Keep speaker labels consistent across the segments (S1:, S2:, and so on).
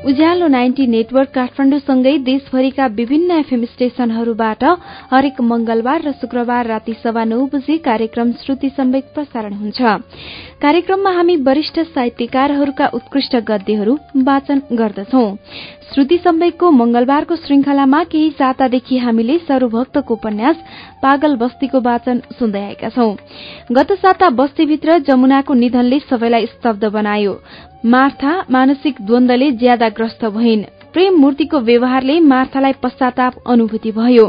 S1: उज्यालो ninety network काठमाडौँसँगै देशभरिका विभिन्न FM स्टेशनहरूबाट हरेक मंगलबार र शुक्रबार राति सवा नौ बजे कार्यक्रम श्रुति सम्वेक प्रसारण हुन्छ। कार्यक्रममा हामी वरिष्ठ साहित्यकारहरूका उत्कृष्ट गद्यहरू वाचन गर्दछौ। श्रुति सम्वेकको मंगलबारको श्रृंखलामा केही सातादेखि हामीले सरूभक्तको उपन्यास पागल बस्तीको वाचन सुन्दै आएका छौं। गत साता बस्तीभित्र जमुनाको निधनले सबैलाई स्तब्ध बनायो। मार्था मानसिक द्वन्दले ज्यादा ग्रस्त भइन्। प्रेम मूर्तिको व्यवहारले मार्थालाई पश्चाताप अनुभूति भयो।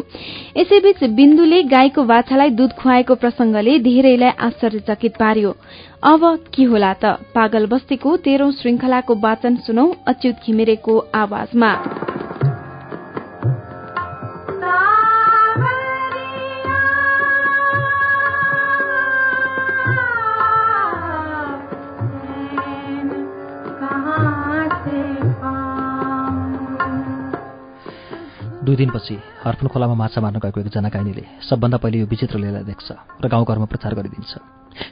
S1: यसैबीच बिन्दुले गाईको बाछालाई दूध खुवाएको प्रसंगले धेरैलाई आश्चर्यचकित पार्यो। अब के होला त? पागल बस्तीको तेह्रौं श्रृंखलाको वाचन सुनौ अच्युत घिमिरेको आवाजमा।
S2: दुई दिनपछि हर्फुन खोलामा माछा मार्न गएको एकजना गाइनीले सबभन्दा पहिले यो विचित्र लीला देख्छ र गाउँघरमा प्रचार गरिदिन्छ।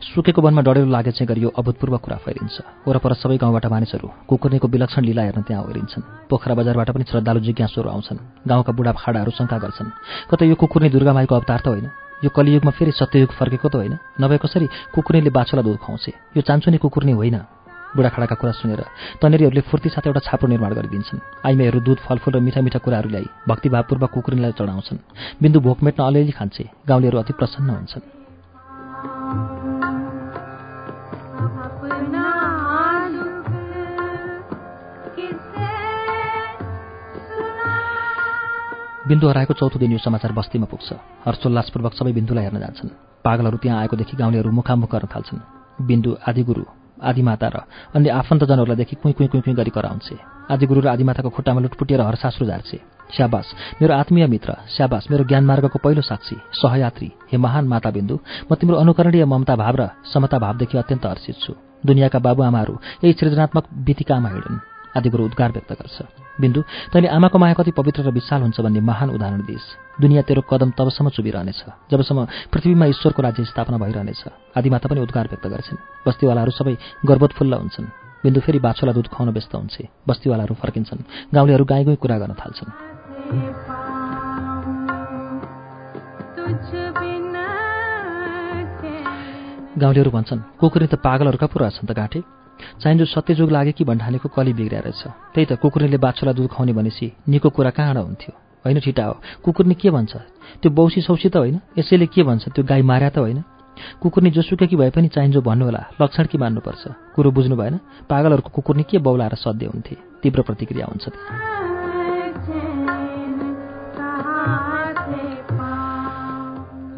S2: सुकेको वनमा डढेलो लागे चाहिँ गरी यो अभूतपूर्व कुरा फैलिन्छ। वरपर सबै गाउँबाट मानिसहरू कुकुर्नेको विलक्षण लीला हेर्न त्यहाँ ओरिन्छन्। पोखरा बजारबाट पनि श्रद्धालु जिज्ञासुहरू आउँछन्। गाउँका बुढा खाडाहरू शङ्का गर्छन्। कतै यो कुकुर्ने दुर्गामाईको अवतार त होइन? यो कलियुगमा फेरि सत्ययुग फर्केको त होइन? नभए कसरी कुकुर्नेले बाछोलाई दूध खुवाउँछ? यो चान्चुने कुकुर्ने होइन। बुढाखाडाका कुरा सुनेर तनेरीहरूले फुर्ती साथ एउटा छाप्रो निर्माण गरिदिन्छन्। आइमाईहरू दुध फलफुल र मिठा मिठा कुराहरू ल्याई भक्तिभावपूर्वक कुकुरीलाई चढाउँछन्। बिन्दु भोक मेट्न अलिअलि खान्छे। गाउँलेहरू अति प्रसन्न हुन्छन्। बिन्दु हराएको चौथो दिन यो समाचार बस्तीमा पुग्छ। हर्षोल्लासपूर्वक सबै बिन्दुलाई हेर्न जान्छन्। पागलहरू त्यहाँ आएकोदेखि गाउँलेहरू मुखामुख गर्न थाल्छन्। बिन्दु आदिगुरु आदिमाता र अन्य आफन्तजनहरूलाई देखि कुइँ कुइँ कुइँ कुइँ गरी कराउँछे। आदिगुरु र आदिमाताको खुट्टामा लुटपुटिएर हरसास्रु झार्छे। स्याबास मेरो आत्मीय मित्र। स्याबास मेरो ज्ञानमार्गको पहिलो साक्षी। सहयात्री। हे महान माता बिन्दु म तिम्रो अनुकरणीय ममता भाव र समता भावदेखि अत्यन्त हर्षित छु। दुनियाँका बाबुआमाहरू यही सृजनात्मक बितिकामा हिँडन्। आदिगुरु उद्गार व्यक्त गर्छ। बिन्दु तैँले आमाको माया कति पवित्र र विशाल हुन्छ भन्ने महान उदाहरण दिइस्। दुनियाँ तेरो कदम तबसम्म चुबिरहनेछ जबसम्म पृथ्वीमा ईश्वरको राज्य स्थापना भइरहनेछ आदिमाता पनि उद्गार व्यक्त गर्छन्। बस्तीवालाहरू सबै गर्वोत्फुल्ल हुन्छन्। बिन्दु फेरि बाछोलाई दुध खुवाउन व्यस्त हुन्छ। बस्तीवालाहरू फर्किन्छन्। गाउँलेहरू गाई गाई कुरा गर्न थाल्छन्। गाउँलेहरू भन्छन् कुकुरी त पागलहरूका पुरा छन् त घाँटे चाहिन्छ सत्यजुग लागे कि भन्ठानेको कली बिग्रिया रहेछ त्यही त कुकुरीले बाछोलाई दुध खुवाउने भनेपछि निको कुरा कहाँ हुन्थ्यो? होइन छिटा हो। कुकुरले के भन्छ? त्यो बौसी सौसी त होइन? यसैले के भन्छ? त्यो गाई मार्या त होइन? कुकुर्नी जोसुकै कि भए पनि चाहिन्छ भन्नुहोला लक्षण कि मान्नुपर्छ? कुरो बुझ्नु भएन पागलहरूको कुकुर्नी के बौलाएर सध्य हुन्थे? तीव्र प्रतिक्रिया हुन्छ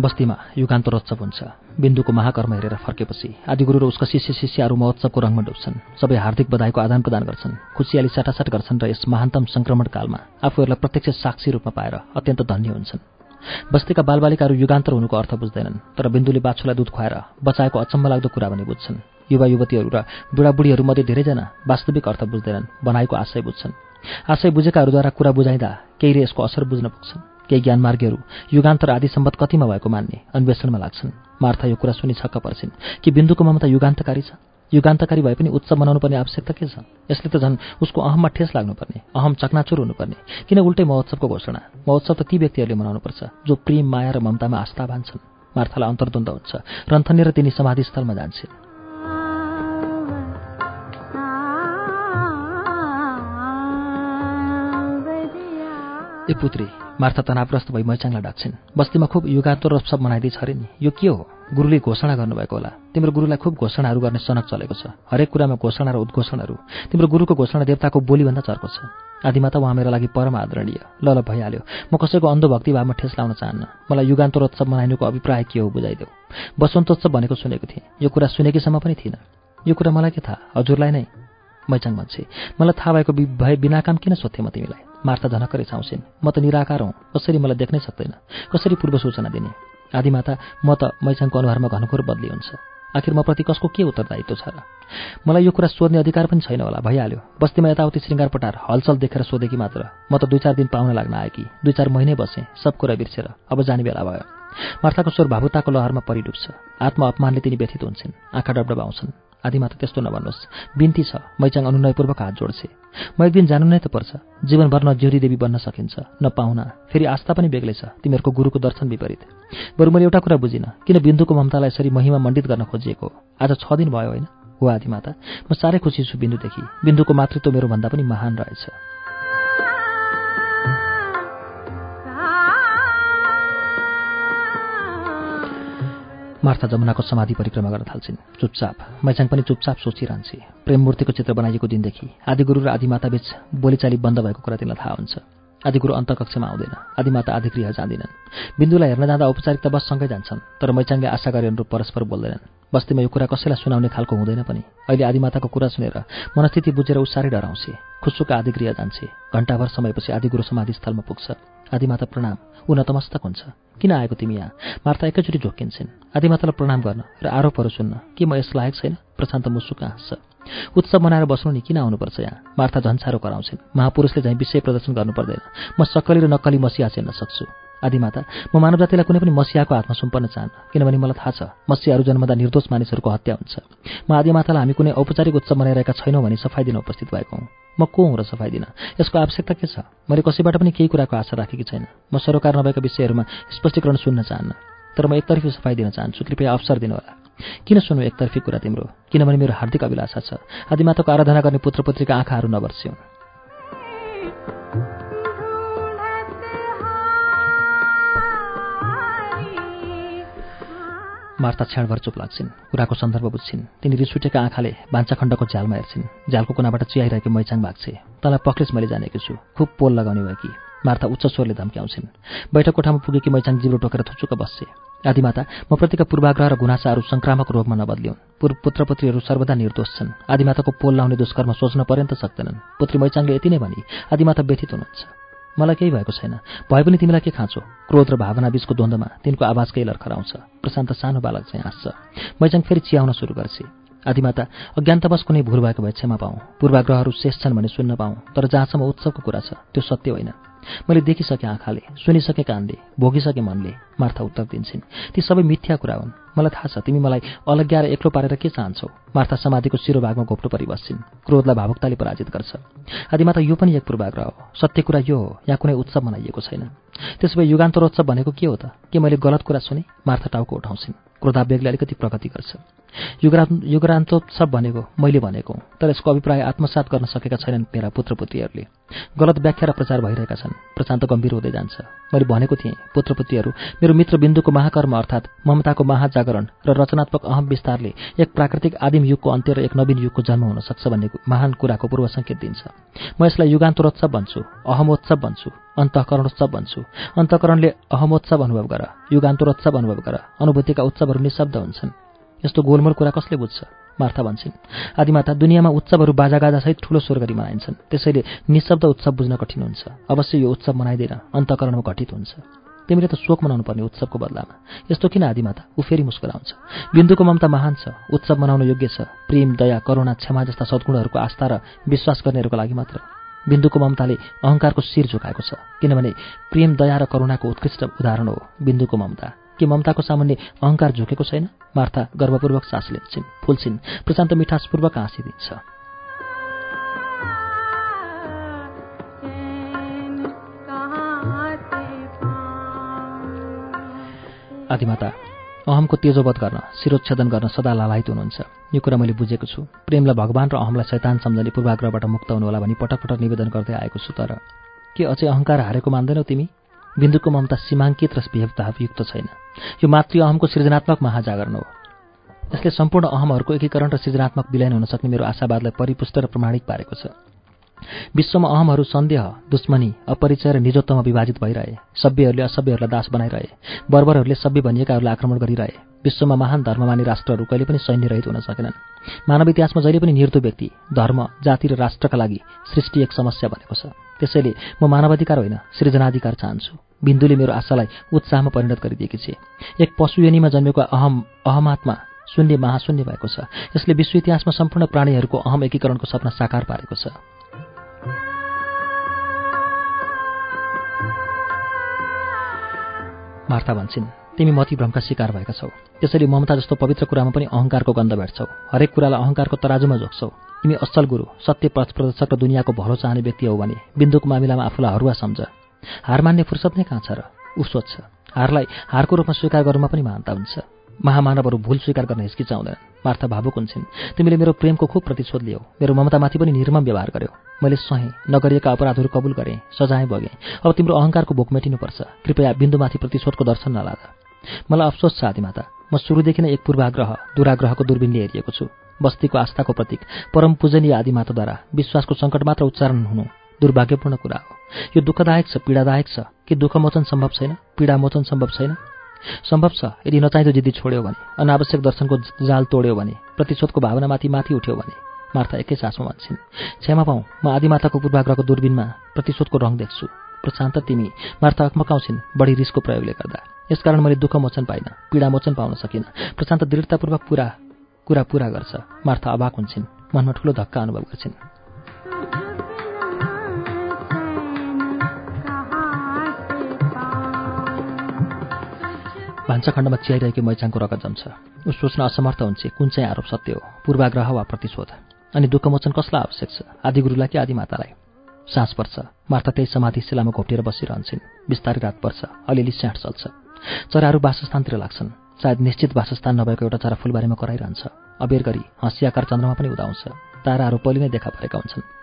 S2: बस्तीमा युगान्त रोत्सव हुन्छ। बिन्दुको महाकर्म हेरेर फर्केपछि आदिगुरु र उसका शिष्य शिष्यहरू महोत्सवको रङमा डुब्छन्। सबै हार्दिक बधाईको आदान प्रदान गर्छन्। खुसियाली साटासाट गर्छन् र यस महान्तम संक्रमण कालमा आफूहरूलाई प्रत्यक्ष साक्षी रूपमा पाएर अत्यन्त धन्य हुन्छन्। बस्तीका बालबालिकाहरू युगान्तर हुनुको अर्थ बुझ्दैनन् तर बिन्दुले बाछुलाई दुध खुवाएर बचाएको अचम्म लाग्दो कुरा भने बुझ्छन्। युवा युवतीहरू र बुढाबुढीहरूमध्ये धेरैजना वास्तविक अर्थ बुझ्दैनन् बनाएको आशय बुझ्छन्। आशय बुझेकाहरूद्वारा कुरा बुझाइँदा केहीले यसको असर बुझ्न पुग्छन्। केही ज्ञानमार्गीहरू युगान्तर आदि सम्बत कतिमा भएको मान्ने अन्वेषणमा लाग्छन्। मार्था यो कुरा सुनि छक्क पर्छिन् कि बिन्दुको ममता युगान्तकारी छ। युगान्तकारी भए पनि उत्सव मनाउनु पर्ने आवश्यकता के छ? यसले त झन् उसको अहममा ठेस लाग्नुपर्ने अहम चकनाचुर हुनुपर्ने। किन उल्टै महोत्सवको घोषणा? महोत्सव त ती व्यक्तिहरूले मनाउनुपर्छ जो प्रेम माया र ममतामा आस्थावान छन्। मार्थालाई अन्तर्द्वन्द हुन्छ। रन्थनेर तिनी समाधिस्थलमा जान्छन्। ए पुत्री मार्था तनावग्रस्त भई मैचाङलाई डाक्छन् बस्तीमा खुब युगात्तर उत्सव मनाइदिएछ अरे नि। यो के हो? गुरुले घोषणा गर्नुभएको होला। तिम्रो गुरुलाई खुब घोषणाहरू गर्ने सनक चलेको छ। हरेक कुरामा घोषणा र उद्घोषणहरू। तिम्रो गुरुको घोषणा देवताको बोलीभन्दा चर्को छ। आदिमा त उहाँ मेरो लागि परम आदरणीय। ल ल भइहाल्यो। म कसैको अन्धभक्तिभावमा ठेस लाउन चाहन्न। मलाई युगान्तरोत्सव मनाइनुको अभिप्राय के हो बुझाइदेऊ। बसन्तोत्सव भनेको सुनेको थिएँ। यो कुरा सुनेकीसम्म पनि थिइनँ यो कुरा मलाई के थाहा? हजुरलाई नै? मैचाङ भन्छे मलाई थाहा भएको भए बिना काम किन सोध्थेँ म तिमीलाई? मार्था झनक्करै छाउँछिन् म त निराकार हौँ। कसरी मलाई देख्नै सक्दैन? कसरी पूर्व सूचना दिने? आदिमाता म त मैचाङको अनुहारमा घनघोर बदली हुन्छ। आखिर म प्रति कसको के उत्तरदायित्व छ र? मलाई यो कुरा सोध्ने अधिकार पनि छैन होला भइहाल्यो। बस्तीमा यताउति श्रृङ्गारपटार हलचल देखेर सोधेकी मात्र। म त दुई चार दिन पाउन लाग्न कि दुई चार महिनै बसेँ सब कुरा बिर्सेर। अब जाने बेला भयो। मार्थाको स्वर भावुताको लहरमा परिडुब्छ। आत्मा अपमानले तिनी व्यथित हुन्छन्। आँखा डबडबाउँछन्। आदिमा त त्यस्तो नभन्नुहोस्। बिन्ती छ। मैचाङ अनुनयपूर्वक हात जोड्छे। म एक दिन जानु नै त पर्छ। जीवनभर न ज्योति देवी बन्न सकिन्छ न पाहुना। फेरि आस्था पनि बेग्लै छ तिमीहरूको गुरुको दर्शन विपरीत। बरु मैले एउटा कुरा बुझिनँ। किन बिन्दुको ममतालाई यसरी महिमा मण्डित गर्न खोजिएको? आज छ दिन भयो होइन? हो आदिमाता म साह्रै खुसी छु बिन्दुदेखि। बिन्दुको मातृत्व मेरो भन्दा पनि महान रहेछ। मार्था जमुनाको समाधि परिक्रमा गर्न थाल्छिन्। चुपचाप। मैचाङ पनि चुपचाप सोचिरहन्छे। प्रेममूर्तिको चित्र बनाइएको दिनदेखि आदिगुरु र आदिमाताबीच बोलीचाली बन्द भएको कुरा तिमीलाई थाहा हुन्छ। आदिगुरु अन्तकक्षमा आउँदैन। आदिमाता आदिगृह जाँदिनन्। बिन्दुलाई हेर्न जाँदा औपचारिकता बससँगै जान्छन् तर मैचाङले आशा गरे अनुरूप परस्पर बोल्दैनन्। बस्तीमा यो कुरा कसैलाई सुनाउने खालको हुँदैन पनि। अहिले आदिमाताको कुरा सुनेर मनस्थिति बुझेर ऊ साह्रै डराउँछे खुसुका आदिगृह जान्छे। घण्टाभर समयपछि आदिगुरु समाधिस्थलमा पुग्छ। आदिमाता प्रणाम। ऊ नतमस्तक हुन्छ। किन आएको तिमी यहाँ? मार्ता एकैचोटि झोकिन्छन् आदिमातालाई प्रणाम गर्न र आरोपहरू सुन्न। के म यस लायक छैन? प्रशान्त मुसुका हाँस्छ उत्सव मनाएर बस्नु नि किन आउनुपर्छ यहाँ? मार्था झन्सारो कराउँछिन्। महापुरुषले झैँ विषय प्रदर्शन गर्नु पर्दैन। म सक्कली र नक्कली मसिया चेर्न सक्छु। आदिमाता म मानव जातिलाई कुनै पनि मसियाको हातमा सुम्पन्न चाहन्न किनभने मलाई थाहा छ मसियाहरू जन्मदा निर्दोष मानिसहरूको हत्या हुन्छ। म आदिमातालाई हामी कुनै औपचारिक उत्सव मनाइरहेका छैनौँ भने सफाइ दिन उपस्थित भएको हुँ। म को हुँ र सफाइ दिन यसको आवश्यकता के छ? मैले कसैबाट पनि केही कुराको आशा राखेकी छैन। म सरोकार नभएका विषयहरूमा स्पष्टीकरण सुन्न चाहन्न तर म एकतर्फी सफाइ दिन चाहन्छु। कृपया अवसर दिनुहोला। किन सुन्नु एकतर्फी कुरा तिम्रो? किनभने मेरो हार्दिक अभिलाषा छ। आदिमाताको आराधना गर्ने पुत्रपुत्रीका आँखाहरू नबर्स्यौँ। मार्ता क्षणभर चुप लाग्छिन्। कुराको सन्दर्भ बुझ्छिन्। तिनी रिसुटेका आँखाले भान्साखण्डको झ्यालमा हेर्छिन्। झ्यालको कुनाबाट चियाइरहेको मैचाङ भाग्छे। तँलाई पक्लेस मैले जानेको छु। खुब पोल लगाउने भयो कि? मार्ता उच्च स्वरले धम्क्याउँछिन्। बैठक कोठामा पुगेकी मैचाङ जिब्रो टोकेर थुचुक बस्छे। आदिमाता म प्रतिका पूर्वाग्रह र गुनासाहरू संक्रामक रोगमा नबदलिउन् पूर्व पुत्रपुत्रीहरू सर्वदा निर्दोष छन्। आदिमाताको पोल लाउने दुष्कर्म सोच्न पर्यन्त सक्दैनन्। पुत्री मैचाङले यति नै भनी आदिमाता व्यथित हुनुहुन्छ। मलाई केही भएको छैन। भए पनि तिमीलाई के खाँचो? क्रोध र भावना बीचको द्वन्द्वमा तिनको आवाज केही लर्खराउँछ प्रशान्त सानो बालक चाहिँ हाँस्छ। मैचाङ फेरि चियाउन सुरु गर्छ। आदिमाता अज्ञानतावश कुनै भूल भएको भए क्षमा पाऊँ। पूर्वाग्रहहरू शेष छन् भने सुन्न पाऊँ। तर जहाँसम्म उत्सवको कुरा छ त्यो सत्य होइन। मैले देखिसकेँ आँखाले सुनिसकेँ कानले भोगिसकेँ मनले मार्था उत्तर दिन्छन्। ती सबै मिथ्या कुरा हुन्। मलाई थाहा छ तिमी मलाई अलग्याएर एक्लो पारेर के चाहन्छौ? मार्था समाधिको शिरोभागमा घोप्टो परिबस्छिन्। क्रोधलाई भावुकताले पराजित गर्छ। आदिमाता यो पनि एक पूर्वाग्रह हो। सत्य कुरा यो हो यहाँ कुनै उत्सव मनाइएको छैन। त्यसो भए युगान्तरोत्सव भनेको के हो त? के मैले गलत कुरा सुने? मार्था टाउको उठाउँछिन्। क्रोधावेगले अलिकति प्रगति गर्छ। युगरा युगरान्तोत्सव भनेको मैले भनेको तर यसको अभिप्राय आत्मसात गर्न सकेका छैनन् मेरा पुत्रपुत्रीहरूले। गलत व्याख्या र प्रचार भइरहेका छन्। प्रशान्त गम्भीर हुँदै जान्छ। मैले भनेको थिएँ पुत्रपुत्रीहरू मेरो मित्र बिन्दुको महाकर्म अर्थात् ममताको महाजागरण र रचनात्मक अहम विस्तारले एक प्राकृतिक आदिम युगको अन्त्य र एक नवीन युगको जन्म हुन सक्छ भन्ने महान कुराको पूर्व सङ्केत दिन्छ। म यसलाई युगान्तरोत्सव भन्छु अहमोत्सव भन्छु। अन्तकरणोत्सव भन्छु। अन्तकरणले अहमोत्सव अनुभव गर युगान्तरोत्सव अनुभव गर अनुभूतिका उत्सवहरू निशब्द हुन्छन्। यस्तो गोलमोल कुरा कसले बुझ्छ? मार्था भन्छन्। आदिमाता दुनियाँमा उत्सवहरू बाजागाजासहित ठुलो स्वर गरी मनाइन्छन्। त्यसैले निशब्द उत्सव बुझ्न कठिन हुन्छ। अवश्य यो उत्सव मनाइदिन अन्तकरणमा घटित हुन्छ। तिमीले त शोक मनाउनु पर्ने उत्सवको बदलामा। यस्तो किन आदिमाता? ऊ फेरि मुस्कुराउँछ। बिन्दुको ममता महान छ। उत्सव मनाउन योग्य छ। प्रेम दया करुणा क्षमा जस्ता सद्गुणहरूको आस्था र विश्वास गर्नेहरूको लागि मात्र। बिन्दुको ममताले अहङ्कारको शिर झुकाएको छ। किनभने प्रेम दया र करुणाको उत्कृष्ट उदाहरण हो बिन्दुको ममता। के ममताको सामान्य अहङ्कार झुकेको छैन? मार्था गर्वपूर्वक सास लिन्छन् फुल्छिन् प्रशान्त मिठासपूर्वक हाँसिदिन्छ आदिमाता अहमको तेजोवध गर्न शिरोच्छेदन गर्न सदा लालायित हुनुहुन्छ। यो कुरा मैले बुझेको छु। प्रेमलाई भगवान् र अहमलाई शैतान सम्झने पूर्वाग्रहबाट मुक्त हुनुहोला भनी पटक पटक निवेदन गर्दै आएको छु तर के अझै अहङ्कार हारेको मान्दैनौ तिमी? बिन्दुको ममता सीमाङ्कित र भेदभावयुक्त छैन। यो मातृ अहमको सृजनात्मक महाजागरण हो। यसले सम्पूर्ण अहमहरूको एकीकरण र सृजनात्मक विलयन हुन सक्ने मेरो आशावादलाई परिपुष्ट र प्रमाणिक पारेको छ। विश्वमा अहमहरू सन्देह दुश्मनी अपरिचय र निजत्वमा विभाजित भइरहे। सभ्यहरूले असभ्यहरूलाई दास बनाइरहे। बर्बरहरूले सभ्य भनिएकाहरूलाई आक्रमण गरिरहे। विश्वमा महान धर्ममानी राष्ट्रहरू कहिले पनि सैन्य रहित हुन सकेनन्। मानव इतिहासमा जहिले पनि निर्दो व्यक्ति धर्म जाति र राष्ट्रका लागि सृष्टि एक समस्या बनेको छ। त्यसैले म मानवाधिकार होइन सृजनाधिकार चाहन्छु। बिन्दुले मेरो आशालाई उत्साहमा परिणत गरिदिएकी छे। एक पशुयोनीमा जन्मेको अहम अहमात्मा शून्य महाशून्य भएको छ। यसले विश्व इतिहासमा सम्पूर्ण प्राणीहरूको अहम एकीकरणको सपना साकार पारेको छ। मार्था भन्छन्। तिमी मती भ्रमका शिकार भएका छौ। त्यसैले ममता जस्तो पवित्र कुरामा पनि अहङ्कारको गन्ध भेट्छौ। हरेक कुरालाई अहङ्कारको तराजुमा जोग्छौ तिमी असल गुरु सत्य प्रदर्शक र दुनियाँको भलो चाहने व्यक्ति हौ भने बिन्दुको मामिलामा आफूलाई हरुवा सम्झ। हार मान्ने फुर्सद नै कहाँ छ र? ऊ सोध्छ हारलाई हारको रूपमा स्वीकार गर्नुमा पनि महानता हुन्छ। महामानवहरू भूल स्वीकार गर्न हिचकिचाउँदैन मार्था भावुक हुन्छन्। तिमीले मेरो प्रेमको खुब प्रतिशोध लियौ। मेरो ममतामाथि पनि निर्मम व्यवहार गर्यो। मैले सहेँ नगरिएका अपराधहरू कबुल गरेँ सजाय बगेँ अब तिम्रो अहङ्कारको बोक मेटिनुपर्छ। कृपया बिन्दुमाथि प्रतिशोधको दर्शन नलाद मलाई अफसोस छ आदिमाता। म सुरुदेखि नै एक पूर्वाग्रह दुराग्रहको दूरबिनले हेरिएको छु। बस्तीको आस्थाको प्रतीक परम पूजनीय आदिमाताद्वारा विश्वासको सङ्कट मात्र उच्चारण हुनु दुर्भाग्यपूर्ण कुरा हो। यो दुःखदायक छ पीडादायक छ। कि दुःखमोचन सम्भव छैन? पीडामोचन सम्भव छैन? सम्भव छ यदि नचाहिँदो जिद्दी छोड्यो भने अनावश्यक दर्शनको जाल तोड्यो भने प्रतिशोधको भावनामाथि माथि उठ्यो भने मार्था एकै सासमा भन्छन्। क्षमा पाऊ म आदिमाताको पूर्वाग्रहको दूरबिनमा प्रतिशोधको रङ देख्छु। प्रशान्त तिमी मार्था अकमकाउँछिन् बढी रिसको प्रयोगले गर्दा। यसकारण मैले दुःख मोचन पाइनँ पीडा मोचन पाउन सकिनँ। प्रशान्त दृढतापूर्वक पुरा कुरा पुरा गर्छ। मार्था अभाक हुन्छन् मनमा ठुलो धक्का अनुभव गर्छिन्। भान्साखण्डमा चियाइरहेको मैचाङको रगत जम्छ। ऊ सोच्न असमर्थ हुन्छ कुन चाहिँ आरोप सत्य हो? पूर्वाग्रह वा प्रतिशोध? अनि दुःखमोचन कसलाई आवश्यक छ? आदिगुरुलाई कि आदि मातालाई सास पर्छ। मार्था त्यही समाधि शिलामा घोप्टिएर बसिरहन्छन्। बिस्तारै रात पर्छ। अलिअलि स्याट चल्छ। चराहरू वासस्थानतिर लाग्छन्। सायद निश्चित वासस्थान नभएको एउटा चरा फुलबारीमा कराइरहन्छ। अबेर गरी हँसियाकार चन्द्रमा पनि उदाउँछ। ताराहरू पहिले नै देखा परेका हुन्छन्।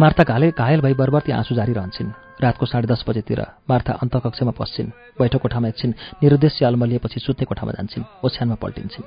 S2: मार्था घाले घायल भई बरबर्ती आँसु जारी रहन्छन्। रातको साढे दस बजेतिर मार्था अन्तकक्षमा पस्छिन्। बैठक कोठामा एकछिन निरुद्देश्य अल्मलिएपछि सुत्ने कोठामा जान्छन्। ओछ्यानमा पल्टिन्छन्।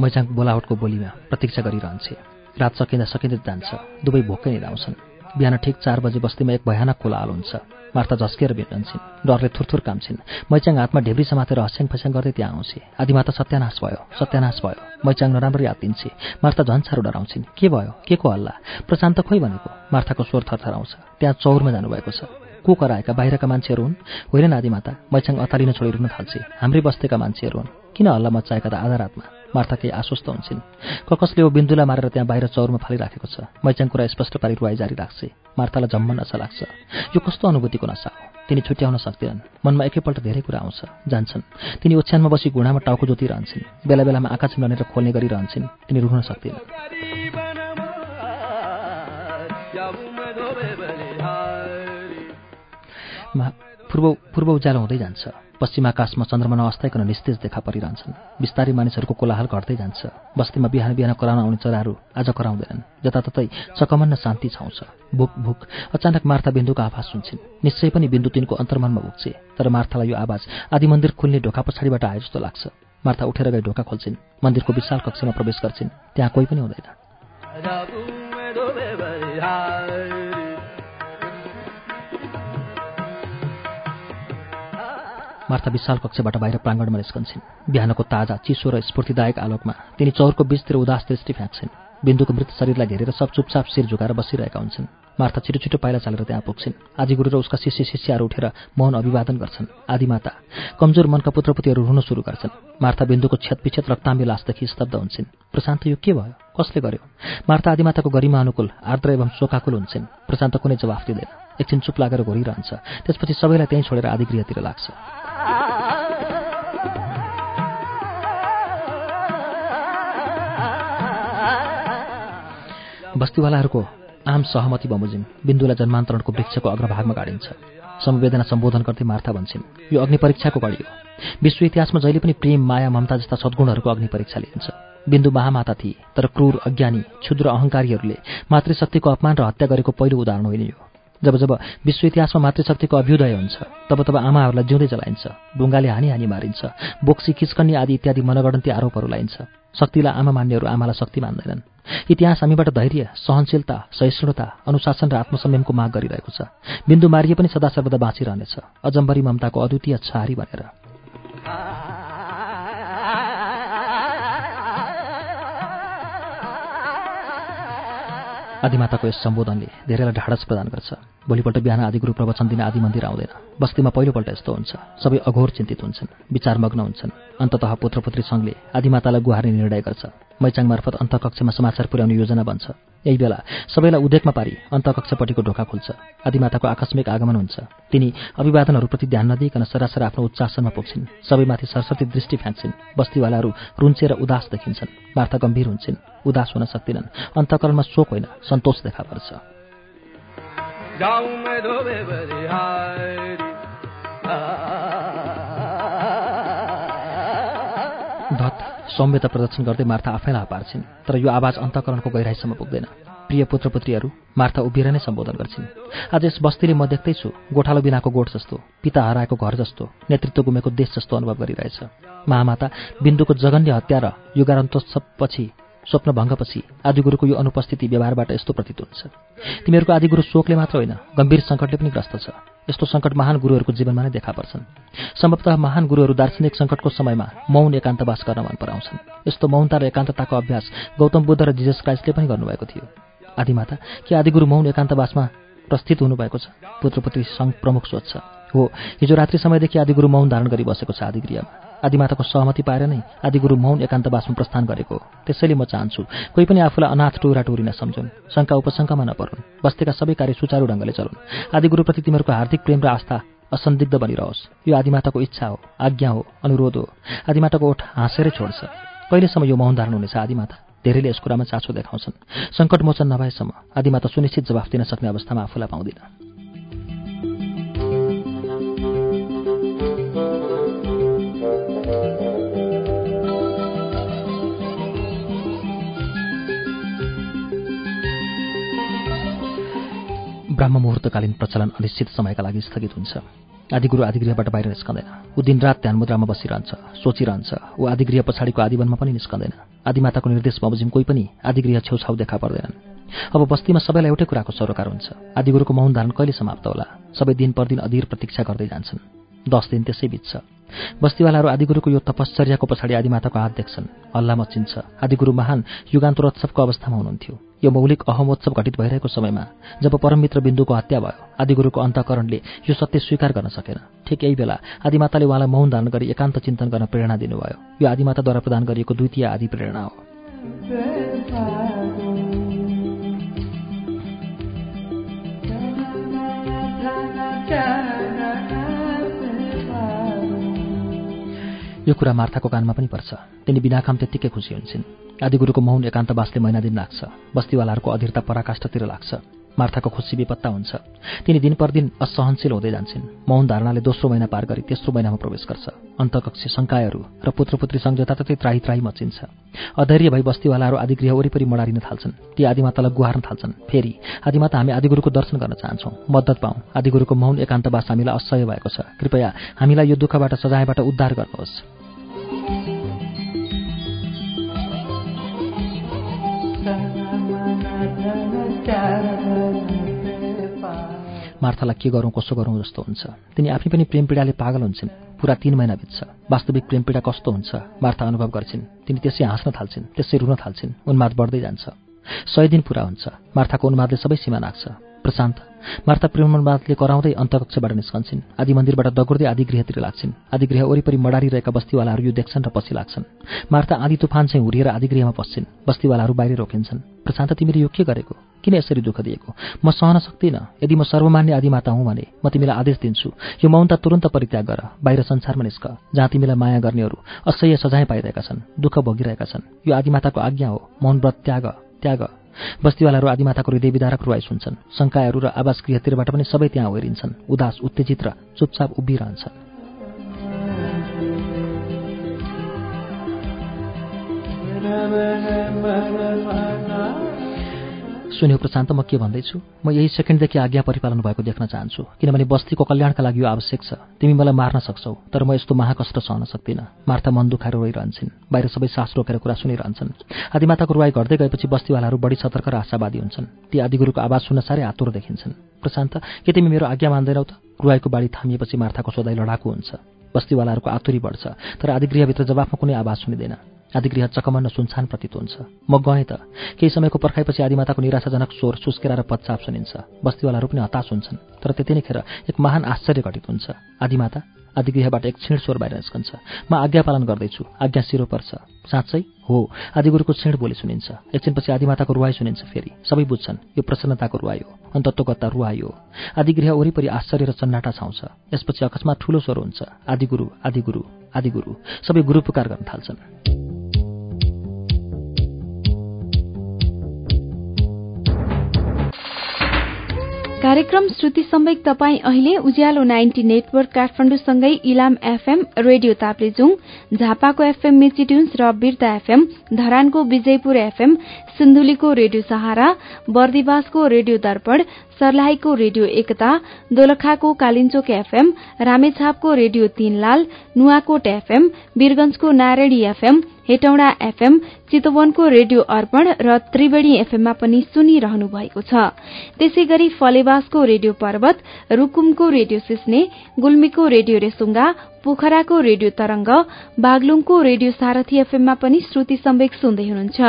S2: मैचाङ बोलावटको बोलीमा प्रतीक्षा गरिरहन्छे। रात सकिँदा सकिँदै जान्छ। दुवै भोकै निधाउँछन् बिहान ठिक चार बजे बस्तीमा एक भयानक कोलाहाल हुन्छ। मार्ता झस्किएर भेट्छन् डरले थुरथुर कामछिन्। मैचाङ हातमा ढेब्री समातेर हस्याङ फस्याङ गर्दै त्यहाँ आउँछे। आदिमाता सत्यानाश भयो। सत्यानाश भयो। मैचाङ नराम्ररी हात दिन्छे। मार्ता झन् साह्रो डराउँछिन् के भयो? के को हल्ला? प्रशान्त खोइ भनेको। मार्थाको स्वर थरथराउँछ। त्यहाँ चौरमा जानुभएको छ। को कराएका बाहिरका मान्छेहरू हुन्? होइन आदिमाता मैचाङ अतालिन छोडी रुन थाल्छे। हाम्रै बस्तीका मान्छेहरू हुन्। किन हल्ला मचाएका त आधा रातमा? मार्था केही आश्वस्त हुन्छन्। ककसले ओ बिन्दुलाई मारेर त्यहाँ बाहिर चौरमा फालिराखेको छ। मैचाङ कुरा स्पष्ट पारी रुवाई जारी राख्छे। मार्थालाई जम्म नसा लाग्छ। यो कस्तो अनुभूतिको नसा हो? तिनी छुट्याउन सक्दैनन्। मनमा एकैपल्ट धेरै कुरा आउँछ। जान्छन्। तिनी ओछ्यानमा बसी घुँडामा टाउको जोतिरहन्छन् बेला बेलामा आँखा छिन्नेर खोल्ने गरिरहन्छन् तिनी रुन सक्दैनन्। पूर्व पूर्व उज्यालो हुँदै जान्छ। पश्चिम आकाशमा चन्द्रमा नअस्ताइकन निस्तेज देखा परिरहन्छन्। बिस्तारै मानिसहरूको कोलाहाल घट्दै जान्छ। बस्तीमा बिहान बिहान कराउन आउने चराहरू आज कराउँदैनन्। जताततै चकमन्न शान्ति छाउँछ। भुक भुक। अचानक मार्था बिन्दुको आवाज सुन्छन्। निश्चय पनि बिन्दु तिनको अन्तर्मनमा भुक्छे तर मार्थालाई यो आवाज आदि मन्दिर खुल्ने ढोका पछाडिबाट आए जस्तो लाग्छ। मार्था उठेर गई ढोका खोल्छिन्। मन्दिरको विशाल कक्षमा प्रवेश गर्छिन्। त्यहाँ कोही पनि हुँदैन। मार्था विशाल कक्षबाट बाहिर प्राङ्गणमा निस्कन्छन्। बिहानको ताजा चिसो र स्फूर्तिदायक आलोकमा तिनी चौरको बीचतिर उदास दृष्टि फ्याँक्छन्। बिन्दुको मृत शरीरलाई घेरेर सब चुपचाप शिर झुकाएर बसिरहेका हुन्छन्। मार्था छिटो छिटो पाइला चालेर त्यहाँ पुग्छन्। आदिगुरु र उसका शिष्य शिष्यहरू उठेर मौन अभिवादन गर्छन्। आदिमाता कमजोर मनका पुत्रपुतीहरू रुन सुरु गर्छन्। मार्था बिन्दुको छेतपिछेत रक्ताम्बी लासदेखि स्तब्ध हुन्छन्। प्रशान्त यो के भयो? कसले गर्यो? मार्था आदिमाताको गरिमा अनुकूल आर्द्र एवं शोकाकुल हुन्छन्। प्रशान्त कुनै जवाफ दिँदैन। एकछिन चुप लागेर घोरिरहन्छ। त्यसपछि सबैलाई त्यहीँ छोडेर आदिगृहतिर लाग्छ। बस्तीवालाहरूको आम सहमति बमोजिम। बिन्दुलाई जन्मान्तरणको वृक्षको अग्रभागमा गाडिन्छ। समवेदना सम्बोधन गर्दै मार्था भन्छन्। यो अग्नि परीक्षाको कडी हो। विश्व इतिहासमा जहिले पनि प्रेम माया ममता जस्ता सद्गुणहरूको अग्नि परीक्षा लिइन्छ। बिन्दु महामाता थिए तर क्रूर अज्ञानी क्षुद्र अहङ्कारीहरूले मातृशक्तिको अपमान र हत्या गरेको पहिलो उदाहरण होइन यो जब जब विश्व इतिहासमा मातृशक्तिको अभ्युदय हुन्छ तब तब आमाहरूलाई जिउँदै जलाइन्छ ढुङ्गाले हानी हानी मारिन्छ बोक्सी किचकन्नी आदि इत्यादि मनगणन्ती आरोपहरू लाइन्छ। शक्तिलाई आमा मान्नेहरू आमालाई शक्ति मान्दैनन्। इतिहास हामीबाट धैर्य सहनशीलता सहिष्णुता अनुशासन र आत्मसंयमको माग गरिरहेको छ। बिन्दु मारिए पनि सदा सर्वदा बाँचिरहनेछ। अजम्बरी ममताको अद्वितीय छहारी भनेर। आदिमाताको यस सम्बोधनले धेरैलाई ढाडस प्रदान गर्छ। भोलिपल्ट बिहान आदिगुरु प्रवचन दिन आदि मन्दिर आउँदैन। बस्तीमा पहिलोपल्ट यस्तो हुन्छ। सबै अघोर चिन्तित हुन्छन् विचारमग्न हुन्छन्। अन्ततः पुत्रपुत्री सङ्घले आदिमातालाई गुहार्ने निर्णय गर्छ। मैचाङ मार्फत अन्तकक्षमा समाचार पुर्याउने योजना बन्छ। यही बेला सबैलाई उदेकमा पारी अन्तकक्षपट्टिको ढोका खुल्छ। आदिमाताको आकस्मिक आगमन हुन्छ। तिनी अभिवादनहरूप्रति ध्यान नदिइकन सरासर आफ्नो उच्चासनमा पुग्छिन्। सबैमाथि सरस्वती दृष्टि फ्याँक्छिन्। बस्तीवालाहरू रुन्चेर उदास देखिन्छन्। वार्ता गम्भीर हुन्छन्। उदास हुन सक्दिनन् अन्तकरणमा शोक होइन सन्तोष देखा पर्छ। धत सौम्यता प्रदर्शन गर्दै मार्था आफैलाई पार्छिन् तर यो आवाज अन्तकरणको गहिराईसम्म पुग्दैन। प्रिय पुत्रपुत्रीहरू मार्था उभिएर नै सम्बोधन गर्छिन्। आज यस बस्तीले म देख्दैछु गोठालो बिनाको गोठ जस्तो पिता हराएको घर जस्तो नेतृत्व गुमेको देश जस्तो अनुभव गरिरहेछ। महामाता बिन्दुको जघन्य हत्या र युगारन्तोत्सवपछि स्वप्नभङ्गपछि आदिगुरुको यो अनुपस्थिति व्यवहारबाट यस्तो प्रतीत हुन्छ। तिमीहरूको आदिगुरु शोकले मात्र होइन गम्भीर सङ्कटले पनि ग्रस्त छ। यस्तो सङ्कट महान गुरुहरूको जीवनमा नै देखा पर्छन्। सम्भवतः महान गुरुहरू दार्शनिक सङ्कटको समयमा मौन एकान्तवास गर्न मन पराउँछन्। यस्तो मौनता र एकान्तताको अभ्यास गौतम बुद्ध र जिजस क्राइस्टले पनि गर्नुभएको थियो। आदिमाता के आदिगुरु मौन एकान्तवासमा प्रस्थित हुनुभएको छ? पुत्रपुत्री सङ्घ प्रमुख सोध्छ हो हिजो रात्रि समयदेखि आदिगुरु मौन धारण गरी बसेको छ आदिगृहमा। आदिमाताको सहमति पाएर नै आदिगुरु मौन एकान्तवासमा प्रस्थान गरेको त्यसैले म चाहन्छु कोही पनि आफूलाई अनाथ टुरा टुरी नसम्झुन् शङ्का उपशङ्कामा नपरुन् बस्तीका सबै कार्य सुचारू ढङ्गले चलुन्। आदिगुरुप्रति तिमीहरूको हार्दिक प्रेम र आस्था असन्दिग्ध बनिरहोस्। यो आदिमाताको इच्छा हो आज्ञा हो अनुरोध हो। आदिमाताको ओठ हाँसेरै छोड्छ। कहिलेसम्म यो मौन धारण हुनेछ आदिमाता? धेरैले यस कुरामा चासो देखाउँछन्। सङ्कटमोचन नभएसम्म आदिमाता सुनिश्चित जवाफ दिन सक्ने अवस्थामा आफूलाई पाउँदिन। ब्राह्म मुहुर्तकालीन प्रचलन अनिश्चित समयका लागि स्थगित हुन्छ। आदिगुरु आदिगृहबाट बाहिर निस्कँदैन। ऊ दिनरात ध्यान मुद्रामा बसिरहन्छ सोचिरहन्छ। ऊ आदिगृह पछाडिको आदिवनमा पनि निस्कँदैन। आदिमाताको निर्देश बमोजिम कोही पनि आदिगृह छेउछाउ देखा पर्दैनन्। अब बस्तीमा सबैलाई एउटै कुराको सरोकार हुन्छ। आदिगुरुको मौन धारण कहिले समाप्त होला? सबै दिन पर दिन अधीर प्रतीक्षा गर्दै जान्छन्। दस दिन त्यसै बित्छ। बस्तीवालाहरू आदिगुरुको यो तपश्चर्याको पछाडि आदिमाताको हात देख्छन्। हल्ला मचिन्छ। आदिगुरु महान युगान्तरोत्सवको अवस्थामा हुनुहुन्थ्यो। यो मौलिक अहमोत्सव घटित भइरहेको समयमा जब परममित्र बिन्दुको हत्या भयो आदिगुरुको अन्तकरणले यो सत्य स्वीकार गर्न सकेन। ठिक यही बेला आदिमाताले उहाँलाई मौन धारण गरी एकान्त चिन्तन गर्न प्रेरणा दिनुभयो। यो आदिमाताद्वारा प्रदान गरिएको द्वितीय आदि प्रेरणा हो। यो कुरा मार्थाको कानमा पनि पर्छ। तिनी बिना काम त्यत्तिकै खुसी हुन्छन्। आदिगुरुको मौन एकान्तवासले महिना दिन लाग्छ। बस्तीवालाहरूको अधीरता पराकाष्ठतिर लाग्छ। मार्थाको खुसी विपत्ता हुन्छ। तिनी दिन असहनशील हुँदै जान्छन्। मौन धारणाले दोस्रो महिना पार गरी तेस्रो महिनामा प्रवेश गर्छ। अन्तकक्षी शङ्कायहरू र पुत्रपुत्री जताततै त्राही त्राही मचिन्छ। अधैर्य भई बस्तीवालाहरू आदिगृह वरिपरि मडारिन थाल्छन्। ती आदिमातालाई गुहार्न थाल्छन्। फेरि आदिमाता हामी आदिगुरुको दर्शन गर्न चाहन्छौँ। मद्दत पाऊँ। आदिगुरुको मौन एकान्तवास हामीलाई असह्य भएको छ। कृपया हामीलाई यो दुःखबाट सजायबाट उद्धार गर्नुहोस्। मार्थालाई के गरौँ कसो गरौँ जस्तो हुन्छ। तिनी आफै पनि प्रेम पीडाले पागल हुन्छन्। पुरा तीन महिना बित्छ। वास्तविक प्रेम पीडा कस्तो हुन्छ? मार्था अनुभव गर्छिन्। तिनी त्यसै हाँस्न थाल्छिन् त्यसै रुन थाल्छिन्। उन्माद बढ्दै जान्छ। सय दिन पुरा हुन्छ। मार्थाको उन्मादले सबै सीमा नाग्छ प्रशान्त मार्ता प्रेमवादले कराउँदै अन्तकक्षबाट निस्कन्छन्। आदि मन्दिरबाट दगुर्दै आदि गृहतिर लाग्छन्। आदि गृह वरिपरि मडारिरहेका बस्तीवालाहरू यो देख्छन् र पछि लाग्छन्। मार्ता आदि तुफान चाहिँ हुरिएर आदि गृहमा पस्छन्। बस्तीवालाहरू बाहिर रोकिन्छन्। प्रशान्त तिमीले यो के गरेको? किन यसरी दुःख दिएको? म सहन सक्दिनँ। यदि म सर्वमान्य आदिमाता हुँ भने म तिमीलाई आदेश दिन्छु। यो मौनता तुरन्त परित्याग गर। बाहिर संसारमा निस्क जहाँ तिमीलाई माया गर्नेहरू असह्य सजाय पाइरहेका छन् दुःख भोगिरहेका छन्। यो आदिमाताको आज्ञा हो। मौन व्रत त्याग त्याग। बस्तीवालाहरू आदिमाताको हृदय विदारक रुवाई सुन्छन्। शङ्काहरू र आवास गृहतिरबाट पनि सबै त्यहाँ ओरिन्छन् उदास उत्तेजित र चुपचाप उभिरहन्छन्। सुन्यो प्रशान्त म के भन्दैछु? म यही सेकेन्डदेखि आज्ञा परिपालन भएको देख्न चाहन्छु किनभने बस्तीको कल्याणका लागि यो आवश्यक छ। तिमी मलाई मार्न सक्छौ तर म यस्तो महाकष्ट सहन सक्दिनँ। मार्था मन दुखाएर रोइरहन्छन् बाहिर सबै सास रोकेर कुरा सुनिरहन्छन्। आदिमाताको रुवाई घट्दै गएपछि बस्तीवालाहरू बढी सतर्क र आशावादी हुन्छन्। ती आदिगुरुको आवाज सुन्न साह्रै आतुर देखिन्छन्। प्रशान्त के तिमी मेरो आज्ञा मान्दैनौ त? रुवाईको बाढी थामिएपछि मार्थाको सोधाइ लडाकु हुन्छ। बस्तीवालाहरूको आतुरी बढ्छ तर आदिगृहभित्र जवाफमा कुनै आवाज सुनिँदैन। आदिगृह चकमन्न सुनसान प्रतीत हुन्छ। म गएँ त। केही समयको पर्खाइपछि आदिमाताको निराशाजनक स्वर सुस्केरा र पच्चाप सुनिन्छ। बस्तीवालाहरू पनि हताश हुन्छन् तर त्यति नै खेर एक महान आश्चर्य घटित हुन्छ। आदिमाता आदिगृहबाट एक क्षीण स्वर बाहिर निस्कन्छ। म आज्ञा पालन गर्दैछु आज्ञा सिरो पर्छ। साँच्चै? हो। आदिगुरुको क्षीण बोली सुनिन्छ। एकछिनपछि आदिमाताको रुवाई सुनिन्छ फेरि। सबै बुझ्छन् यो प्रसन्नताको रुवाई हो अन्तत्वगत्ता रुवाई हो। आदिगृह वरिपरि आश्चर्य र सन्नाटा छाउँछ। यसपछि अकस्मात ठूलो स्वर हुन्छ। आदिगुरु आदिगुरु। आदिगुरु सबै गुरु पुकार गर्न थाल्छन्।
S1: कार्यक्रम श्रुति सम्वेक तपाईँ अहिले उज्यालो नाइन्टी नेटवर्क काठमाडौँसँगै इलाम एफएम रेडियो ताप्लेजुङ झापाको एफएम मेचिट्युन्स र बिर्ता एफएम धरानको विजयपुर एफएम सिन्धुलीको रेडियो सहारा बर्दिवासको रेडियो दर्पण सर्लाहीको रेडियो एकता दोलखाको कालिचोक एफएम रामेछापको रेडियो तीनलाल नुवाकोट एफएम वीरगंजको नारायणी एफएम हेटौँडा एफएम चितवनको रेडियो अर्पण र त्रिवेणी एफएममा पनि सुनिरहनु भएको छ। त्यसै गरी फलेवासको रेडियो पर्वत रूकुमको रेडियो सिस्ने गुल्मीको रेडियो रेसुङ्गा पोखराको रेडियो तरंग बागलुङको रेडियो सारथी एफएममा पनि श्रुति सम्वेक सुन्दै हुनुहुन्छ।